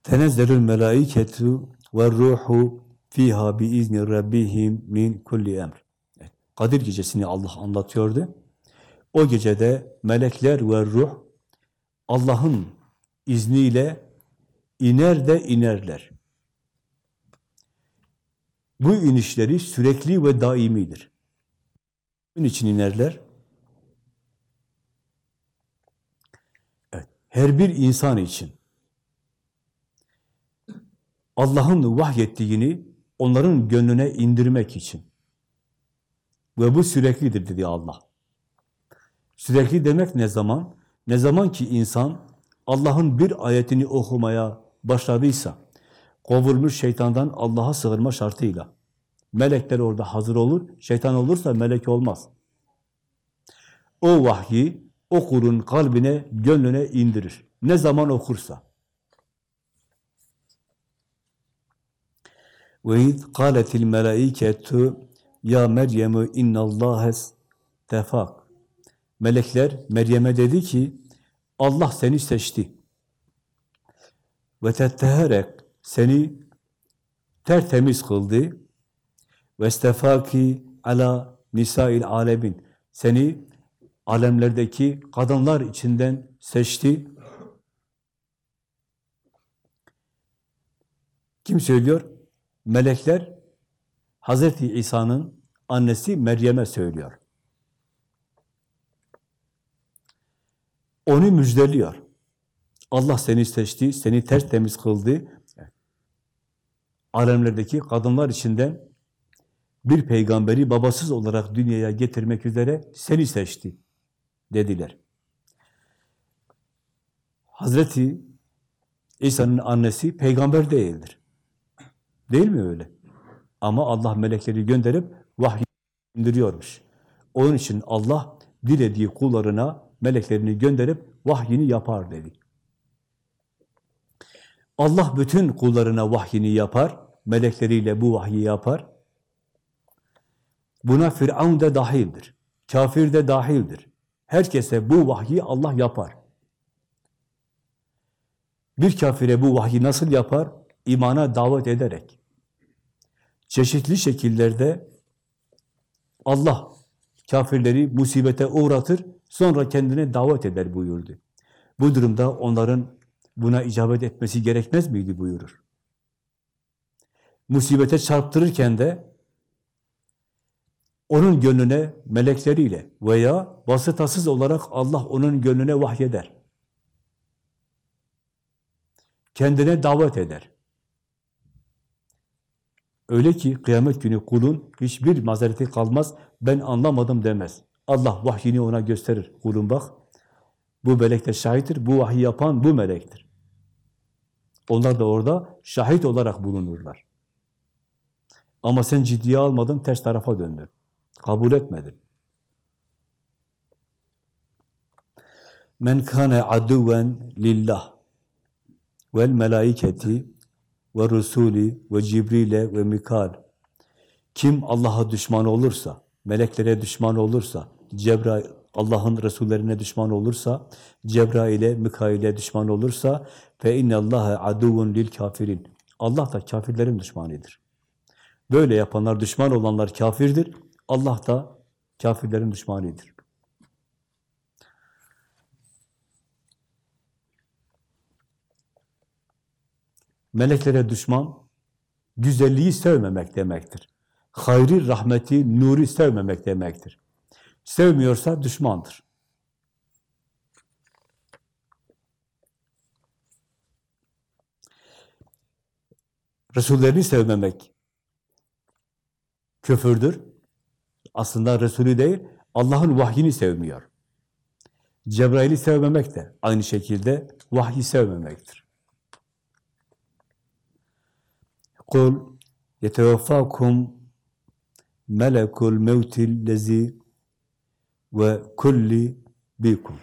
Tenezzelül melaiketu ve ruhu fiha bi izni rabbihim min kulli emr. Kadir gecesini Allah anlatıyordu. O gecede melekler ve ruh Allah'ın izniyle iner de inerler. Bu inişleri sürekli ve daimidir. Bunun için inerler. Evet, her bir insan için Allah'ın vahyettiğini onların gönlüne indirmek için. Ve bu süreklidir dedi Allah. Sürekli demek ne zaman? Ne zaman ki insan Allah'ın bir ayetini okumaya başladıysa, Kovulmuş şeytandan Allah'a sığınma şartıyla. Melekler orada hazır olur. Şeytan olursa melek olmaz. O vahyi o kulun kalbine, gönlüne indirir. Ne zaman okursa. Ve iz kâletil melâiketu ya Meryem'ü innallâhes tefak. Melekler Meryem'e dedi ki Allah seni seçti. Ve tetteherek seni tertemiz kıldı. Ve istefaki ala nisail alemin. Seni alemlerdeki kadınlar içinden seçti. Kim söylüyor? Melekler Hazreti İsa'nın annesi Meryem'e söylüyor. Onu müjdeliyor. Allah seni seçti, seni tertemiz kıldı. Alemlerdeki kadınlar içinden bir peygamberi babasız olarak dünyaya getirmek üzere seni seçti dediler. Hazreti İsa'nın annesi peygamber değildir. Değil mi öyle? Ama Allah melekleri gönderip vahiy indiriyormuş. Onun için Allah dilediği kullarına meleklerini gönderip vahyini yapar dedi. Allah bütün kullarına vahyini yapar, melekleriyle bu vahyi yapar. Buna Firavun da dahildir, kafir de dahildir. Herkese bu vahyi Allah yapar. Bir kafire bu vahyi nasıl yapar? İmana davet ederek. Çeşitli şekillerde Allah kafirleri musibete uğratır, sonra kendine davet eder buyurdu. Bu durumda onların buna icabet etmesi gerekmez miydi buyurur. Musibete çarptırırken de onun gönlüne melekleriyle veya vasıtasız olarak Allah onun gönlüne vahyeder. Kendine davet eder. Öyle ki kıyamet günü kulun hiçbir mazereti kalmaz, ben anlamadım demez. Allah vahyini ona gösterir. Kulun bak, bu melek de şahittir, bu vahiy yapan bu melektir. Onlar da orada şahit olarak bulunurlar. Ama sen ciddiye almadın, ters tarafa döndün. Kabul etmedin. Men kâne aduven lillah vel melaiketi ve Rusuli ve Cibril'e ve Mikal. Kim Allah'a düşman olursa, meleklere düşman olursa, Cebrail, Allah'ın Resullerine düşman olursa, Cebrail'e, Mikail'e düşman olursa fe innallâhe aduvun lil kafirin. Allah da kafirlerin düşmanıdır. Böyle yapanlar, düşman olanlar kafirdir. Allah da kafirlerin düşmanıdır. Meleklere düşman, güzelliği sevmemek demektir. Hayri, rahmeti, nuri sevmemek demektir. Sevmiyorsa düşmandır. Resullerini sevmemek küfürdür. Aslında Resulü değil, Allah'ın vahyini sevmiyor. Cebrail'i sevmemek de aynı şekilde vahyi sevmemektir. Kul yetevaffakum melekul mevtil lezi ve kulli bikum.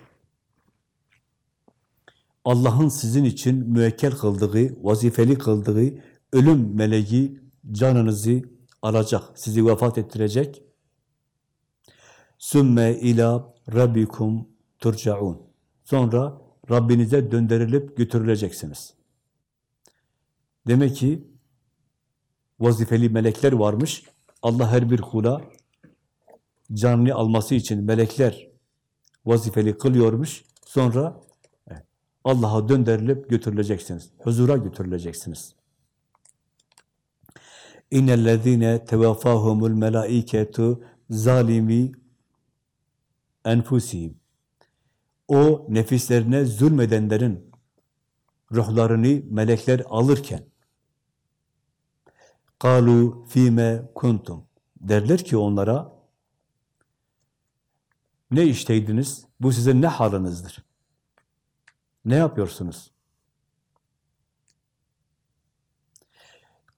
Allah'ın sizin için müekkel kıldığı, vazifeli kıldığı ölüm meleği canınızı alacak, sizi vefat ettirecek. Sümme ila rabbikum turcaun. Sonra Rabbinize döndürülüp götürüleceksiniz. Demek ki vazifeli melekler varmış. Allah her bir kula canını alması için melekler vazifeli kılıyormuş. Sonra Allah'a döndürülüp götürüleceksiniz. Huzura götürüleceksiniz. İnnellezîne tevaffâhumul melâiketu zalimi enfusihim. O nefislerine zulmedenlerin ruhlarını melekler alırken kalu fime kuntum derler ki onlara ne işteydiniz? Bu sizin ne halinizdir? Ne yapıyorsunuz?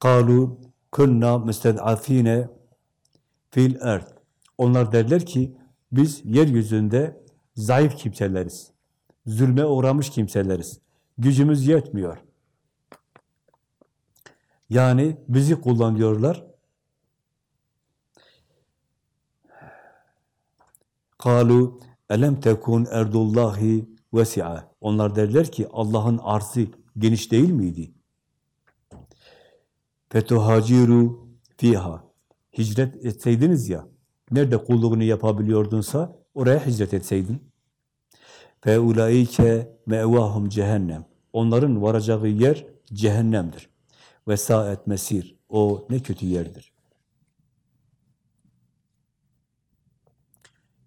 Kalu kunna müsted'afine fil erd. Onlar derler ki biz yeryüzünde zayıf kimseleriz. Zulme uğramış kimseleriz. Gücümüz yetmiyor. Yani bizi kullanıyorlar. Kalu elem tekun erdullahi vesi'a. Onlar derler ki Allah'ın arzı geniş değil miydi? Fetuhaciru fiha. Hicret etseydiniz ya, nerede kulluğunu yapabiliyordunsa oraya hicret etseydin. Fe ulaike mevahum cehennem. Onların varacağı yer cehennemdir. Ve saet mesir. O ne kötü yerdir.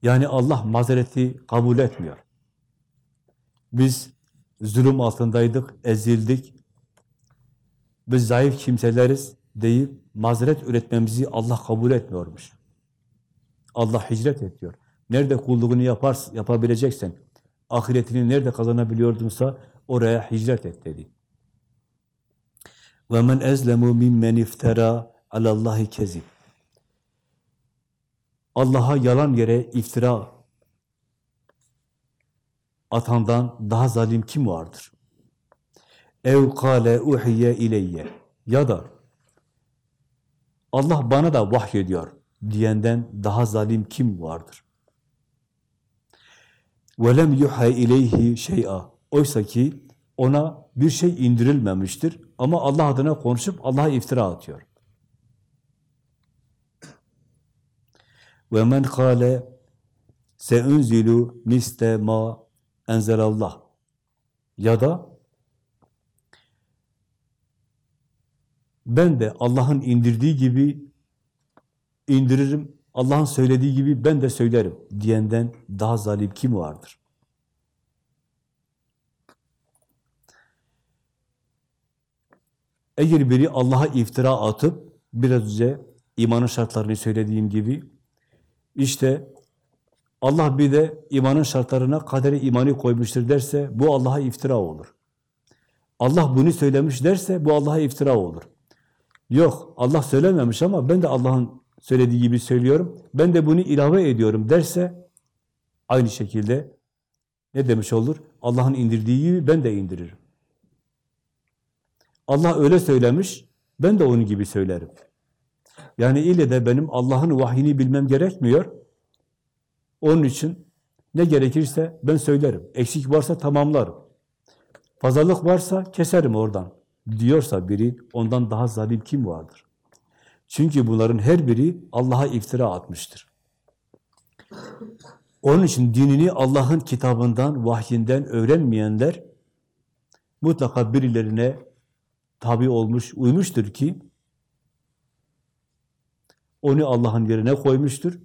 Yani Allah mazereti kabul etmiyor. Biz zulüm altındaydık, ezildik Biz zayıf kimseleriz deyip mazeret üretmemizi Allah kabul etmiyormuş. Allah hicret ediyor. Nerede kulluğunu yapar, yapabileceksen, ahiretini nerede kazanabiliyordunsa oraya hicret et dedi. وَمَنْ اَزْلَمُوا مِمَّنْ اِفْتَرَى عَلَى اللّٰهِ كَزِبٍ Allah'a yalan yere iftira atandan daha zalim kim vardır? ev kâle uhiye ileyye ya da Allah bana da vahyediyor diyenden daha zalim kim vardır? وَلَمْ يُحَى اِلَيْهِ şey'a Oysa ki ona bir şey indirilmemiştir ama Allah adına konuşup Allah'a iftira atıyor. وَمَنْ قَالَ سَاُنْزِلُ مِسْتَ مَا enzelallah ya da ben de Allah'ın indirdiği gibi indiririm, Allah'ın söylediği gibi ben de söylerim diyenden daha zalim kim vardır? Eğer biri Allah'a iftira atıp biraz önce imanın şartlarını söylediğim gibi işte Allah bir de imanın şartlarına kaderi imanı koymuştur derse bu Allah'a iftira olur. Allah bunu söylemiş derse bu Allah'a iftira olur. Yok Allah söylememiş ama ben de Allah'ın söylediği gibi söylüyorum. Ben de bunu ilave ediyorum derse aynı şekilde ne demiş olur? Allah'ın indirdiği gibi ben de indiririm. Allah öyle söylemiş, ben de onun gibi söylerim. Yani ile de benim Allah'ın vahyini bilmem gerekmiyor. Onun için ne gerekirse ben söylerim. Eksik varsa tamamlarım. Fazlalık varsa keserim oradan. Diyorsa biri ondan daha zalim kim vardır? Çünkü bunların her biri Allah'a iftira atmıştır. Onun için dinini Allah'ın kitabından, vahyinden öğrenmeyenler mutlaka birilerine tabi olmuş, uymuştur ki onu Allah'ın yerine koymuştur.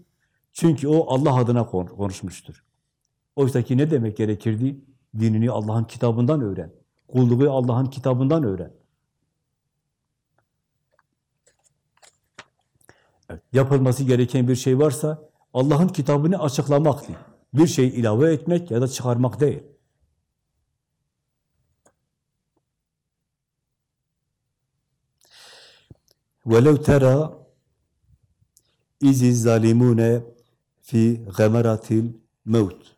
Çünkü o Allah adına konuşmuştur. Oysa ki ne demek gerekirdi? Dinini Allah'ın kitabından öğren. Kulluğu Allah'ın kitabından öğren. Evet, yapılması gereken bir şey varsa Allah'ın kitabını açıklamaktır. Bir şey ilave etmek ya da çıkarmak değil. وَلَوْ تَرَى اِذِ الظَّالِمُونَ fi gamaratil mevt.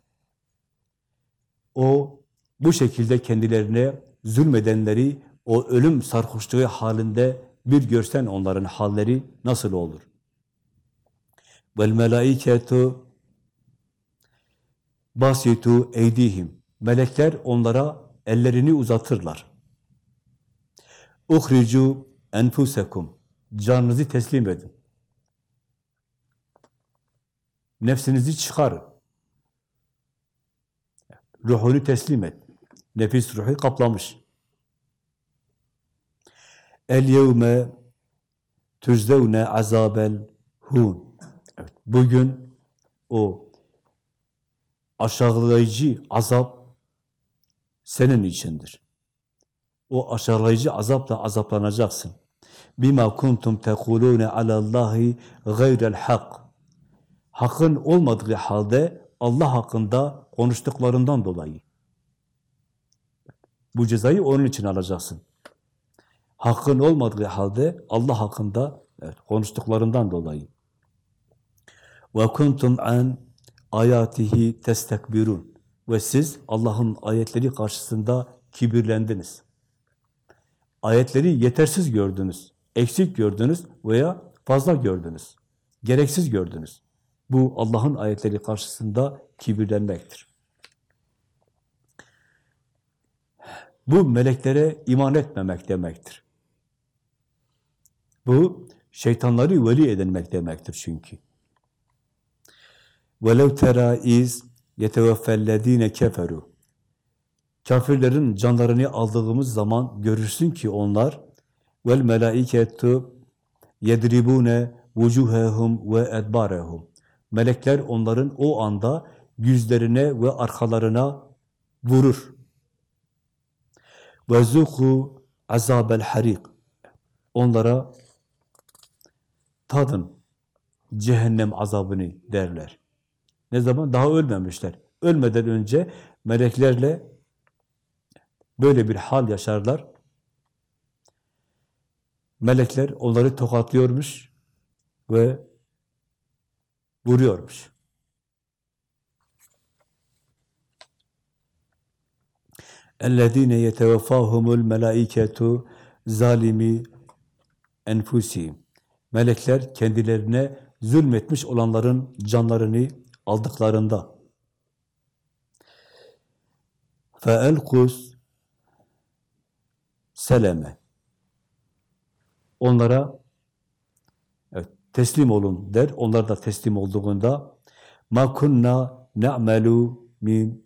O bu şekilde kendilerine zulmedenleri o ölüm sarhoşluğu halinde bir görsen onların halleri nasıl olur? Vel melaiketu basitu eydihim. Melekler onlara ellerini uzatırlar. Uhricu enfusekum. Canınızı teslim edin. Nefsinizi çıkarın. Ruhunu teslim et. Nefis ruhu kaplamış. El yevme tüzdevne azabel hun. Evet, bugün o aşağılayıcı azap senin içindir. O aşağılayıcı azapla azaplanacaksın. Bima kuntum tekulune alallahi gayrel hak. Hakkın olmadığı halde Allah hakkında konuştuklarından dolayı. Bu cezayı onun için alacaksın. Hakkın olmadığı halde Allah hakkında evet, konuştuklarından dolayı. Ve an ayatihi testekbirun. Ve siz Allah'ın ayetleri karşısında kibirlendiniz. Ayetleri yetersiz gördünüz, eksik gördünüz veya fazla gördünüz. Gereksiz gördünüz. Bu Allah'ın ayetleri karşısında kibirlenmektir. Bu meleklere iman etmemek demektir. Bu şeytanları veli edinmek demektir çünkü. وَلَوْ تَرَى اِذْ يَتَوَفَّ الَّذ۪ينَ كَفَرُوا Kafirlerin canlarını aldığımız zaman görürsün ki onlar vel melaiketu yedribune vucuhehum ve edbarehum. Melekler onların o anda yüzlerine ve arkalarına vurur. Ve zuku azabel harik. Onlara tadın cehennem azabını derler. Ne zaman? Daha ölmemişler. Ölmeden önce meleklerle böyle bir hal yaşarlar. Melekler onları tokatlıyormuş ve vuruyormuş. اَلَّذ۪ينَ يَتَوَفَّاهُمُ الْمَلَائِكَةُ zalimi enfusihim. Melekler kendilerine zulmetmiş olanların canlarını aldıklarında فَاَلْقُسْ seleme. Onlara evet, teslim olun der. Onlar da teslim olduğunda ma kunna na'melu min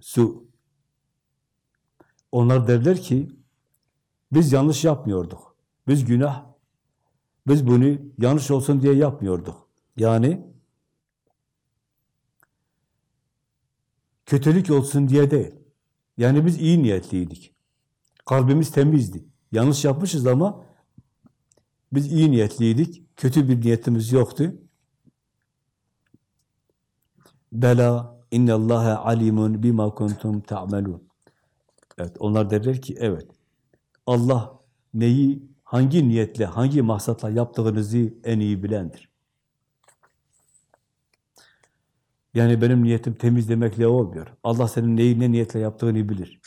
su. onlar derler ki biz yanlış yapmıyorduk. Biz günah biz bunu yanlış olsun diye yapmıyorduk. Yani kötülük olsun diye değil. Yani biz iyi niyetliydik. Kalbimiz temizdi. Yanlış yapmışız ama biz iyi niyetliydik. Kötü bir niyetimiz yoktu. Bela innallâhe alimun bima kuntum ta'melun. Evet, onlar derler ki evet. Allah neyi, hangi niyetle, hangi maksatla yaptığınızı en iyi bilendir. Yani benim niyetim temiz demekle olmuyor. Allah senin neyi ne niyetle yaptığını bilir.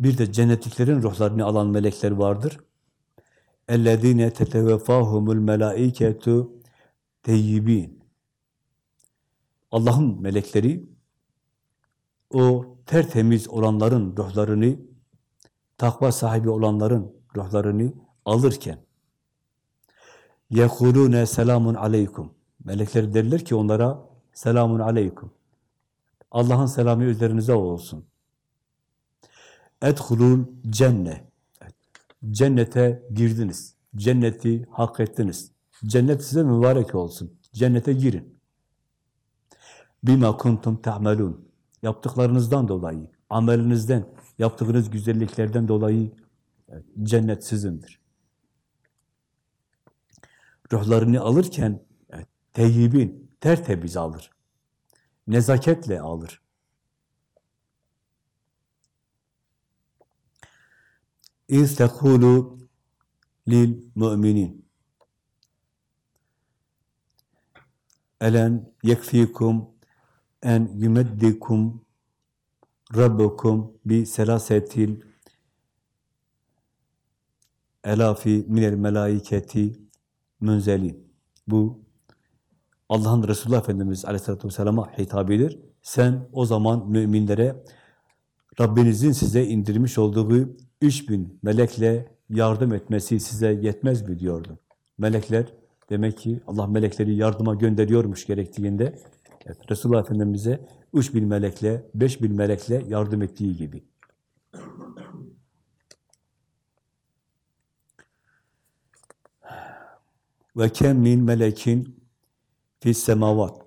Bir de cennetliklerin ruhlarını alan melekler vardır. اَلَّذ۪ينَ تَتَوَفَّاهُمُ الْمَلَائِكَةُ teyyibin. Allah'ın melekleri o tertemiz olanların ruhlarını, takva sahibi olanların ruhlarını alırken yekulune selamun aleykum. Melekler derler ki onlara selamun aleykum. Allah'ın selamı üzerinize olsun. Edhulul cenne. Cennete girdiniz. Cenneti hak ettiniz. Cennet size mübarek olsun. Cennete girin. Bima kuntum ta'melun. Yaptıklarınızdan dolayı, amelinizden, yaptığınız güzelliklerden dolayı cennet sizindir. Ruhlarını alırken teyyibin, tertemiz alır. Nezaketle alır. Tekulu lil müminin. Elen yekfikum en yumeddikum rabbukum bi selasetil elafi minel melaiketi münzelin. Bu Allah'ın Resulü Efendimiz Aleyhisselatü Vesselam'a hitabidir. Sen o zaman müminlere Rabbinizin size indirmiş olduğu üç bin melekle yardım etmesi size yetmez mi diyordu. Melekler, demek ki Allah melekleri yardıma gönderiyormuş gerektiğinde, evet, Resulullah Efendimiz'e üç bin melekle, beş bin melekle yardım ettiği gibi. Ve kem min melekin fis semavat.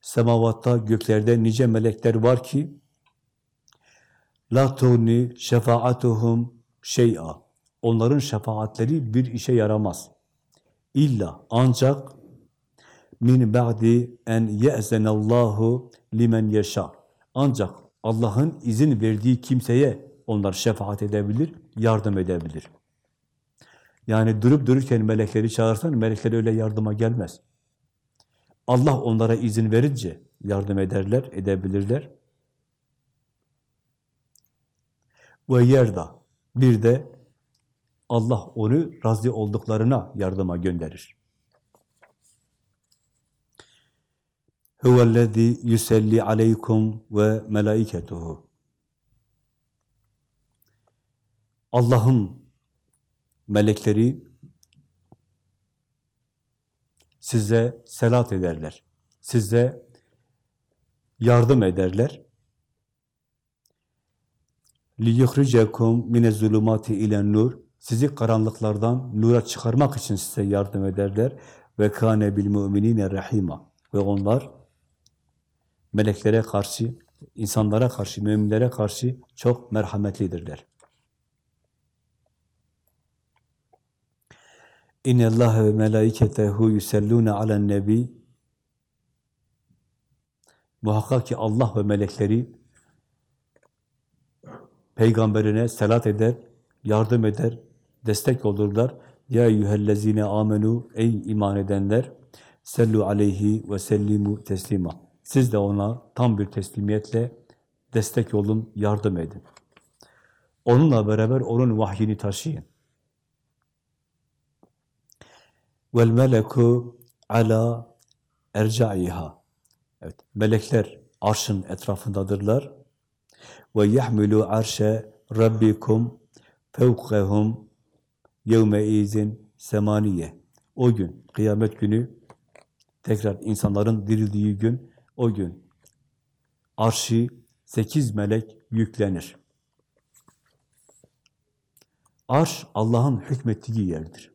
Semavatta, göklerde nice melekler var ki la tuhni şefaatuhum şey'a. Onların şefaatleri bir işe yaramaz. İlla ancak min ba'di en ye'zenallahu limen yeşa. Ancak Allah'ın izin verdiği kimseye onlar şefaat edebilir, yardım edebilir. Yani durup dururken melekleri çağırsan, melekler öyle yardıma gelmez. Allah onlara izin verince yardım ederler, edebilirler. Ve yerda, bir de Allah onu razı olduklarına yardıma gönderir. Huvellezî yuselli aleykum ve melaiketuhu. Allah'ın melekleri size selat ederler. Size yardım ederler. لِيُخْرِجَكُمْ مِنَ الظُّلُمَاتِ اِلَى nur Sizi karanlıklardan nura çıkarmak için size yardım ederler. Ve kâne bil mu'minîne rahîmâ. Ve onlar meleklere karşı, insanlara karşı, müminlere karşı çok merhametlidirler. İnne Allah ve melaiketehu yusellune alen nebi Muhakkak ki Allah ve melekleri peygamberine selat eder, yardım eder, destek olurlar. Ya eyyühellezine amenu ey iman edenler sellu aleyhi ve sellimu teslima. Siz de ona tam bir teslimiyetle destek olun, yardım edin. Onunla beraber onun vahyini taşıyın. Vel meleku ala ercaiha. Evet, melekler arşın etrafındadırlar. Ve yahmilu arşe rabbikum fevkehum yevme izin semaniye. O gün, kıyamet günü, tekrar insanların dirildiği gün, o gün arşi sekiz melek yüklenir. Arş, Allah'ın hükmettiği yerdir.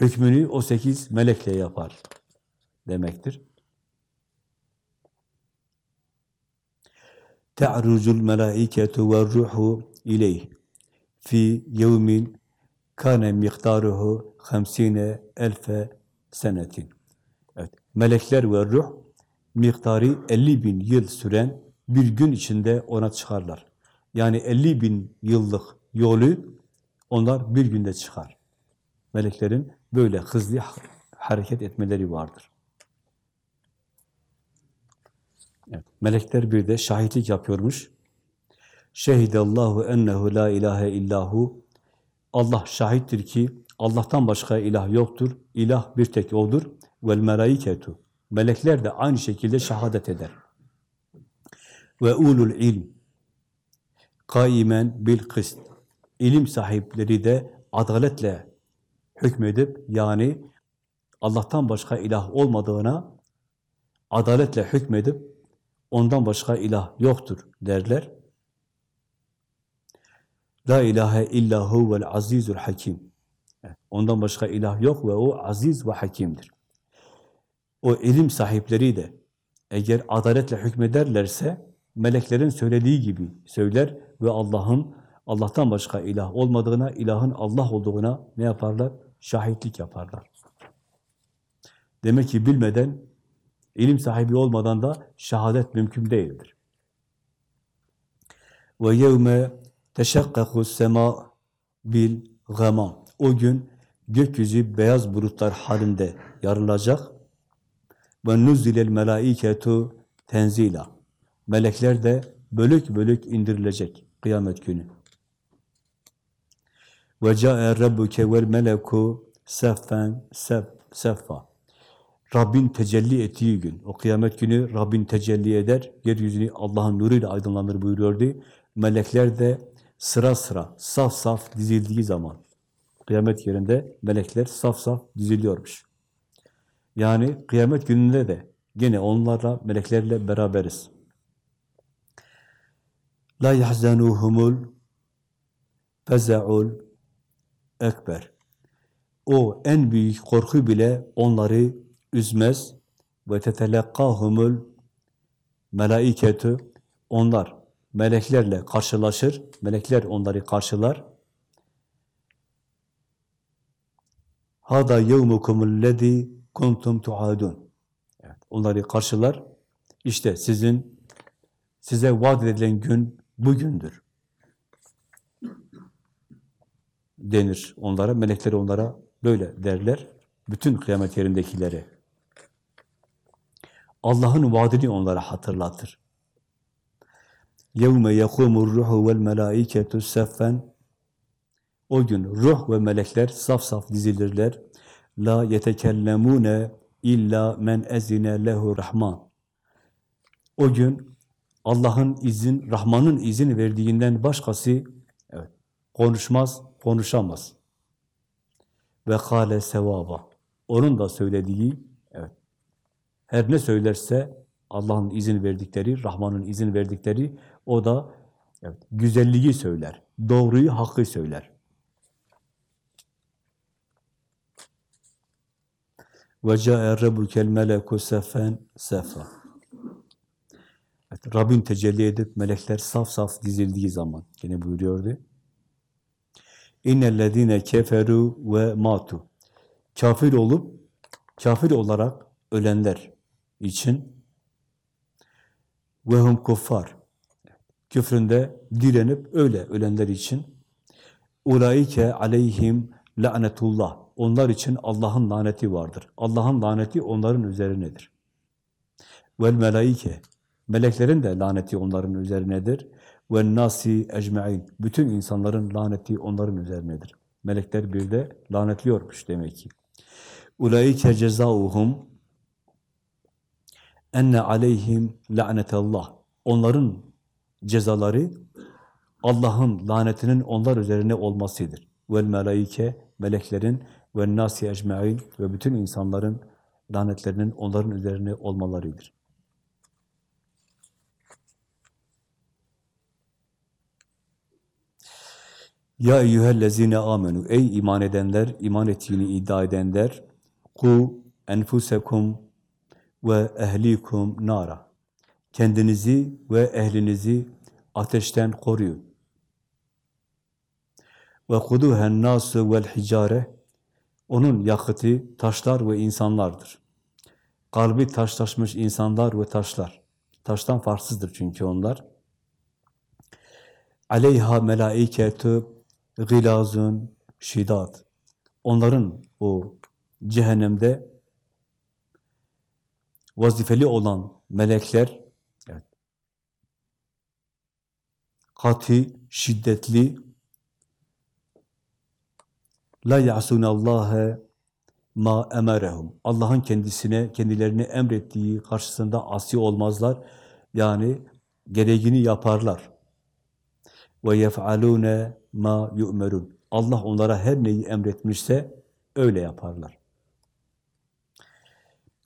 Hükmünü o sekiz melekle yapar demektir. Te'rucul melaiketu ve ruhu ileyh fi yevmin kâne miktaruhu hamsine elfe senetin. Melekler ve ruh miktarı 50 bin yıl süren bir gün içinde ona çıkarlar. Yani 50 bin yıllık yolu onlar bir günde çıkar. Meleklerin böyle hızlı hareket etmeleri vardır. Evet, melekler bir de şahitlik yapıyormuş. Şehidallahu ennehu la ilahe illahu. Allah şahittir ki Allah'tan başka ilah yoktur. İlah bir tek O'dur. Vel melaiketu. Melekler de aynı şekilde şehadet eder. Ve ulul ilm. Kaimen bil kıst. İlim sahipleri de adaletle hükmedip yani Allah'tan başka ilah olmadığına adaletle hükmedip ondan başka ilah yoktur derler. La ilahe illahu vel azizul hakim. Ondan başka ilah yok ve o aziz ve hakimdir. O ilim sahipleri de eğer adaletle hükmederlerse meleklerin söylediği gibi söyler ve Allah'ın Allah'tan başka ilah olmadığına, ilahın Allah olduğuna ne yaparlar? Şahitlik yaparlar. Demek ki bilmeden, ilim sahibi olmadan da şehadet mümkün değildir. Ve yevme teşakkaku sema bil gamam. O gün gökyüzü beyaz bulutlar halinde yarılacak. Ve nuzilel melaiketu tenzila. Melekler de bölük bölük indirilecek kıyamet günü. Ve ca'e rabbuke vel meleku seffen sef, seffa. Rabbin tecelli ettiği gün, o kıyamet günü Rabbin tecelli eder, yeryüzünü Allah'ın nuruyla aydınlanır buyuruyordu. Melekler de sıra sıra, saf saf dizildiği zaman, kıyamet yerinde melekler saf saf diziliyormuş. Yani kıyamet gününde de gene onlarla, meleklerle beraberiz. La yahzanuhumul feza'ul ekber. O en büyük korku bile onları üzmez. Ve tetelekkahumul melaiketu. Onlar meleklerle karşılaşır. Melekler onları karşılar. Hada yevmukumul lezi kuntum tuadun. Evet, onları karşılar. İşte sizin size vaat edilen gün bugündür. Denir onlara, melekler onlara böyle derler. Bütün kıyamet yerindekileri. Allah'ın vaadini onlara hatırlatır. يَوْمَ يَقُومُ الرُّحُ وَالْمَلَائِكَةُ سَفًّا O gün ruh ve melekler saf saf dizilirler. La yetekellemune illa men ezine lehu rahman. O gün Allah'ın izin, Rahman'ın izin verdiğinden başkası evet, konuşmaz, konuşamaz. Ve kâle sevaba. Onun da söylediği, evet, her ne söylerse Allah'ın izin verdikleri, Rahman'ın izin verdikleri, o da evet, güzelliği söyler, doğruyu, hakkı söyler. Ve ca'e rabbukel meleku sefen sefa. Evet, Rabbin tecelli edip melekler saf saf dizildiği zaman yine buyuruyordu. İnnellezine keferu ve matu. Kafir olup kafir olarak ölenler için ve hum kuffar. Küfründe direnip öyle ölenler için ulaike aleyhim lanetullah onlar için Allah'ın laneti vardır. Allah'ın laneti onların üzerinedir. Vel melaike Meleklerin de laneti onların üzerinedir. Ve nasi ecmaîn. Bütün insanların laneti onların üzerinedir. Melekler bir de lanetliyormuş demek ki. Ulaike cezauhum enne aleyhim lanetallah. Onların cezaları Allah'ın lanetinin onlar üzerine olmasıdır. Vel melaike meleklerin ve nasi ecmaîn ve bütün insanların lanetlerinin onların üzerine olmalarıdır. Ya eyyühellezine amenu ey iman edenler, iman ettiğini iddia edenler ku enfusekum ve ehlikum nara. Kendinizi ve ehlinizi ateşten koruyun. Ve kuduhen nasu vel hicare onun yakıtı taşlar ve insanlardır. Kalbi taşlaşmış insanlar ve taşlar. Taştan farksızdır çünkü onlar. Aleyha melaiketu gilazun şidat. Onların o cehennemde vazifeli olan melekler evet, katı, şiddetli la ya'sunallâhe ma emerehum. Allah'ın kendisine, kendilerine emrettiği karşısında asi olmazlar. Yani gereğini yaparlar. Ve yef'alûne ma yu'merun. Allah onlara her neyi emretmişse öyle yaparlar.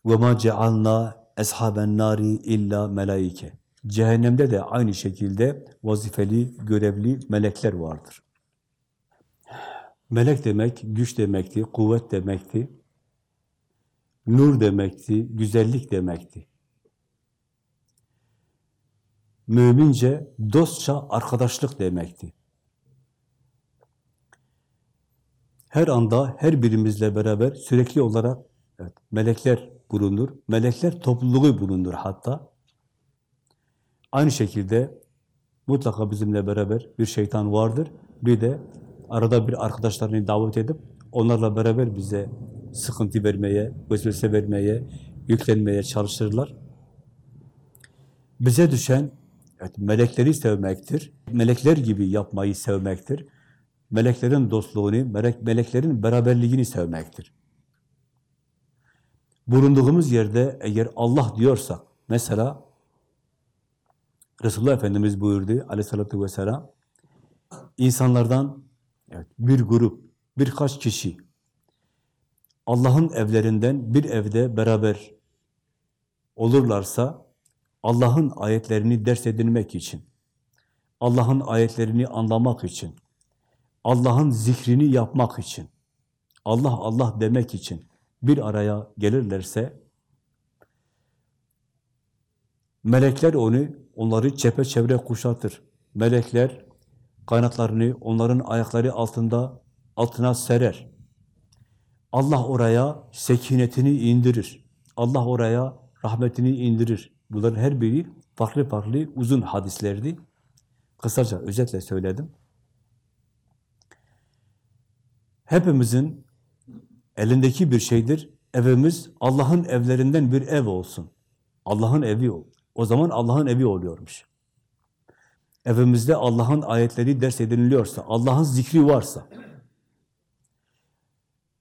Ve ma cealna eshaben nari illa melaike. Cehennemde de aynı şekilde vazifeli, görevli melekler vardır. Melek demek güç demekti, kuvvet demekti, nur demekti, güzellik demekti. Mümince dostça arkadaşlık demekti. Her anda her birimizle beraber sürekli olarak evet, melekler bulunur. Melekler topluluğu bulunur hatta. Aynı şekilde mutlaka bizimle beraber bir şeytan vardır. Bir de arada bir arkadaşlarını davet edip onlarla beraber bize sıkıntı vermeye, vesvese vermeye, yüklenmeye çalışırlar. Bize düşen evet, melekleri sevmektir. Melekler gibi yapmayı sevmektir. Meleklerin dostluğunu, melek, meleklerin beraberliğini sevmektir. Bulunduğumuz yerde eğer Allah diyorsak, mesela Resulullah Efendimiz buyurdu aleyhissalatü vesselam, insanlardan evet, bir grup, birkaç kişi Allah'ın evlerinden bir evde beraber olurlarsa Allah'ın ayetlerini ders edinmek için, Allah'ın ayetlerini anlamak için, Allah'ın zikrini yapmak için, Allah Allah demek için bir araya gelirlerse melekler onu, onları çepeçevre kuşatır. Melekler kanatlarını onların ayakları altında altına serer. Allah oraya sekinetini indirir. Allah oraya rahmetini indirir. Bunların her biri farklı farklı uzun hadislerdi. Kısaca, özetle söyledim. Hepimizin elindeki bir şeydir. Evimiz Allah'ın evlerinden bir ev olsun. Allah'ın evi ol. O zaman Allah'ın evi oluyormuş. Evimizde Allah'ın ayetleri ders ediniliyorsa, Allah'ın zikri varsa,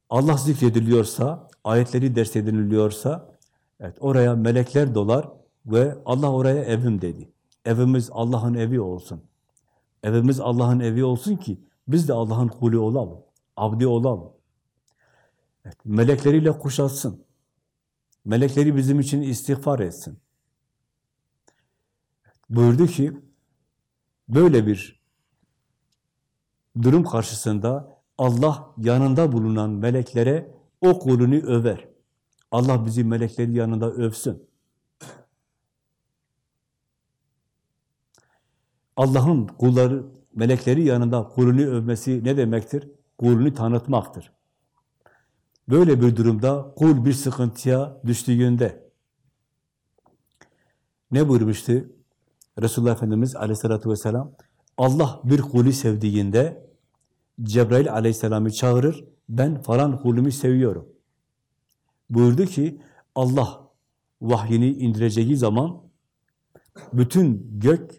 Allah zikrediliyorsa, ayetleri ders ediniliyorsa, evet oraya melekler dolar ve Allah oraya evim dedi. Evimiz Allah'ın evi olsun. Evimiz Allah'ın evi olsun ki biz de Allah'ın kulü olalım, abdi olalım. Evet, melekleriyle kuşatsın. Melekleri bizim için istiğfar etsin. Buyurdu ki, böyle bir durum karşısında Allah yanında bulunan meleklere o kulunu över. Allah bizi melekleri yanında övsün. Allah'ın kulları, melekleri yanında kulunu övmesi ne demektir? Kulunu tanıtmaktır. Böyle bir durumda kul bir sıkıntıya düştüğünde ne buyurmuştu? Resulullah Efendimiz aleyhissalatü vesselam Allah bir kulü sevdiğinde Cebrail aleyhisselamı çağırır, ben falan kulümü seviyorum. Buyurdu ki Allah vahyini indireceği zaman bütün gök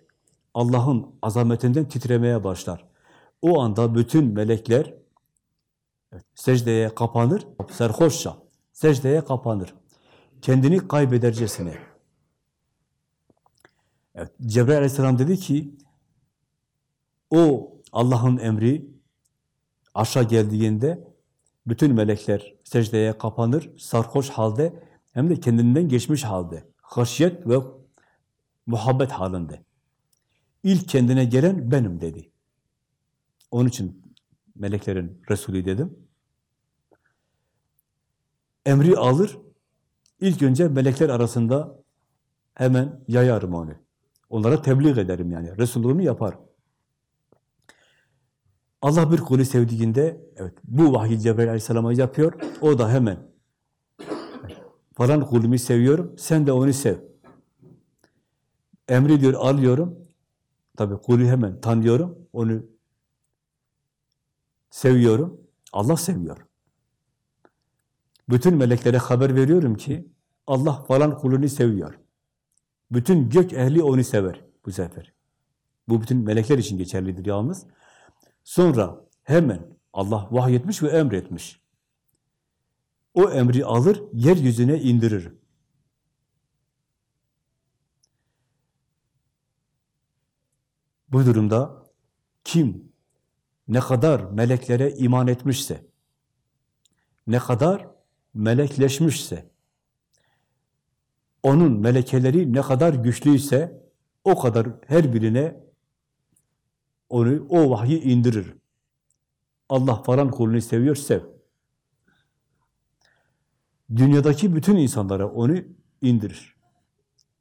Allah'ın azametinden titremeye başlar. O anda bütün melekler secdeye kapanır, serhoşça secdeye kapanır. Kendini kaybedercesine. Evet, Cebrail aleyhisselam dedi ki, o Allah'ın emri aşağı geldiğinde bütün melekler secdeye kapanır, sarhoş halde hem de kendinden geçmiş halde, haşyet ve muhabbet halinde. İlk kendine gelen benim dedi. Onun için meleklerin Resulü dedim. Emri alır, ilk önce melekler arasında hemen yayarım onu. Onlara tebliğ ederim yani. Resulluğumu yaparım. Allah bir kulü sevdiğinde, evet bu vahiy Cebrail Aleyhisselam'a yapıyor, o da hemen falan kulümü seviyorum, sen de onu sev. Emri diyor, alıyorum, tabi kulü hemen tanıyorum, onu seviyorum, Allah seviyor. Bütün meleklere haber veriyorum ki, Allah falan kulünü seviyor. Bütün gök ehli onu sever bu sefer. Bu bütün melekler için geçerlidir yalnız. Sonra hemen Allah vahyetmiş ve emretmiş. O emri alır, yeryüzüne indirir. Bu durumda kim ne kadar meleklere iman etmişse, ne kadar melekleşmişse, onun melekeleri ne kadar güçlüyse o kadar her birine onu, o vahyi indirir. Allah falan kulunu seviyor, sev. Dünyadaki bütün insanlara onu indirir.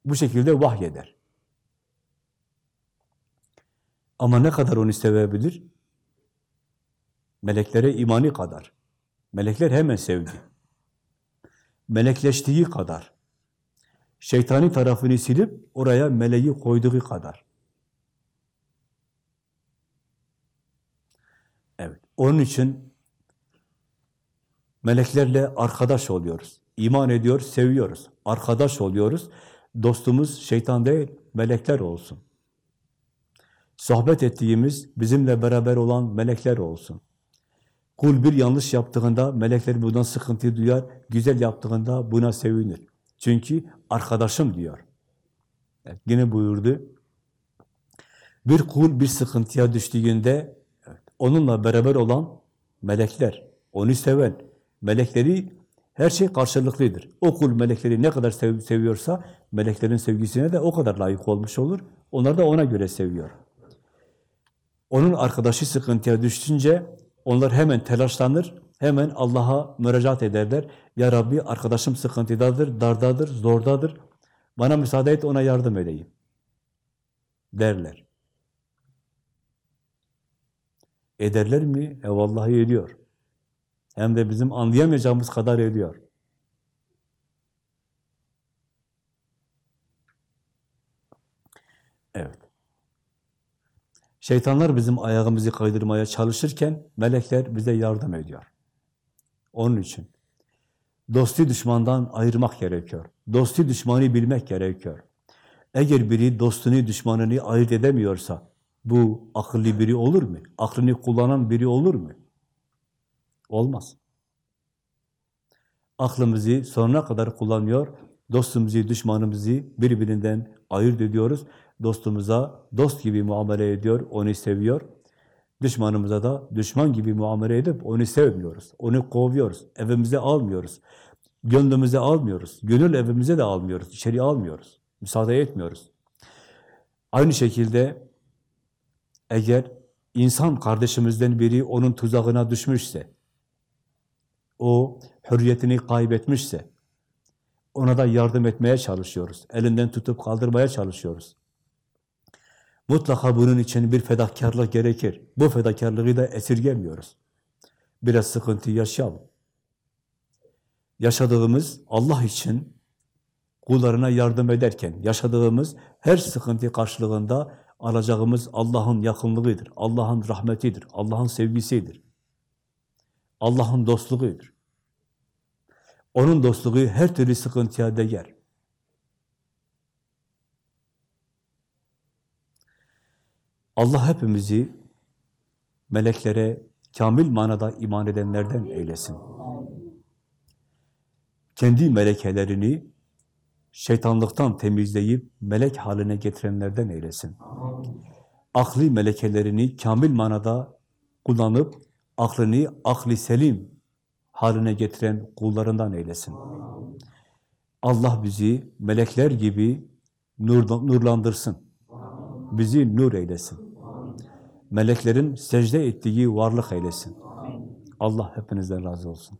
Bu şekilde vahyeder. Ama ne kadar onu sevebilir? Meleklere imani kadar. Melekler hemen sevdi. Melekleştiği kadar. Şeytani tarafını silip oraya meleği koyduğu kadar. Evet. Onun için meleklerle arkadaş oluyoruz. İman ediyor, seviyoruz. Arkadaş oluyoruz. Dostumuz şeytan değil, melekler olsun. Sohbet ettiğimiz, bizimle beraber olan melekler olsun. Kul bir yanlış yaptığında melekler bundan sıkıntı duyar, güzel yaptığında buna sevinir. Çünkü arkadaşım diyor. Evet, yine buyurdu. Bir kul bir sıkıntıya düştüğünde Onunla beraber olan melekler, onu seven, melekleri her şey karşılıklıdır. O kul melekleri ne kadar sev- seviyorsa, meleklerin sevgisine de o kadar layık olmuş olur. Onlar da ona göre seviyor. Onun arkadaşı sıkıntıya düşünce onlar hemen telaşlanır, hemen Allah'a müracaat ederler. Ya Rabbi arkadaşım sıkıntıdadır, dardadır, zordadır. Bana müsaade et ona yardım edeyim. Derler. Ederler mi? E vallahi ediyor. Hem de bizim anlayamayacağımız kadar ediyor. Evet. Şeytanlar bizim ayağımızı kaydırmaya çalışırken melekler bize yardım ediyor. Onun için dostu düşmandan ayırmak gerekiyor. Dostu düşmanı bilmek gerekiyor. Eğer biri dostunu düşmanını ayırt edemiyorsa bu akıllı biri olur mu? Aklını kullanan biri olur mu? Olmaz. Aklımızı sonuna kadar kullanıyor, dostumuzu, düşmanımızı birbirinden ayırt ediyoruz. Dostumuza dost gibi muamele ediyor, onu seviyor. Düşmanımıza da düşman gibi muamele edip onu sevmiyoruz. Onu kovuyoruz, evimize almıyoruz. Gönlümüze almıyoruz. Gönül evimize de almıyoruz, içeri almıyoruz. Müsaade etmiyoruz. Aynı şekilde eğer insan kardeşimizden biri onun tuzağına düşmüşse, o hürriyetini kaybetmişse, ona da yardım etmeye çalışıyoruz. Elinden tutup kaldırmaya çalışıyoruz. Mutlaka bunun için bir fedakarlık gerekir. Bu fedakarlığı da esirgemiyoruz. Biraz sıkıntı yaşayalım. Yaşadığımız Allah için kullarına yardım ederken, yaşadığımız her sıkıntı karşılığında alacağımız Allah'ın yakınlığıdır, Allah'ın rahmetidir, Allah'ın sevgisidir. Allah'ın dostluğudur. Onun dostluğu her türlü sıkıntıya değer. Allah hepimizi meleklere kamil manada iman edenlerden eylesin. Kendi melekelerini şeytanlıktan temizleyip melek haline getirenlerden eylesin. Akli melekelerini kamil manada kullanıp aklını akli selim haline getiren kullarından eylesin. Allah bizi melekler gibi nur, nurlandırsın. Bizi nur eylesin. Meleklerin secde ettiği varlık eylesin. Allah hepinizden razı olsun.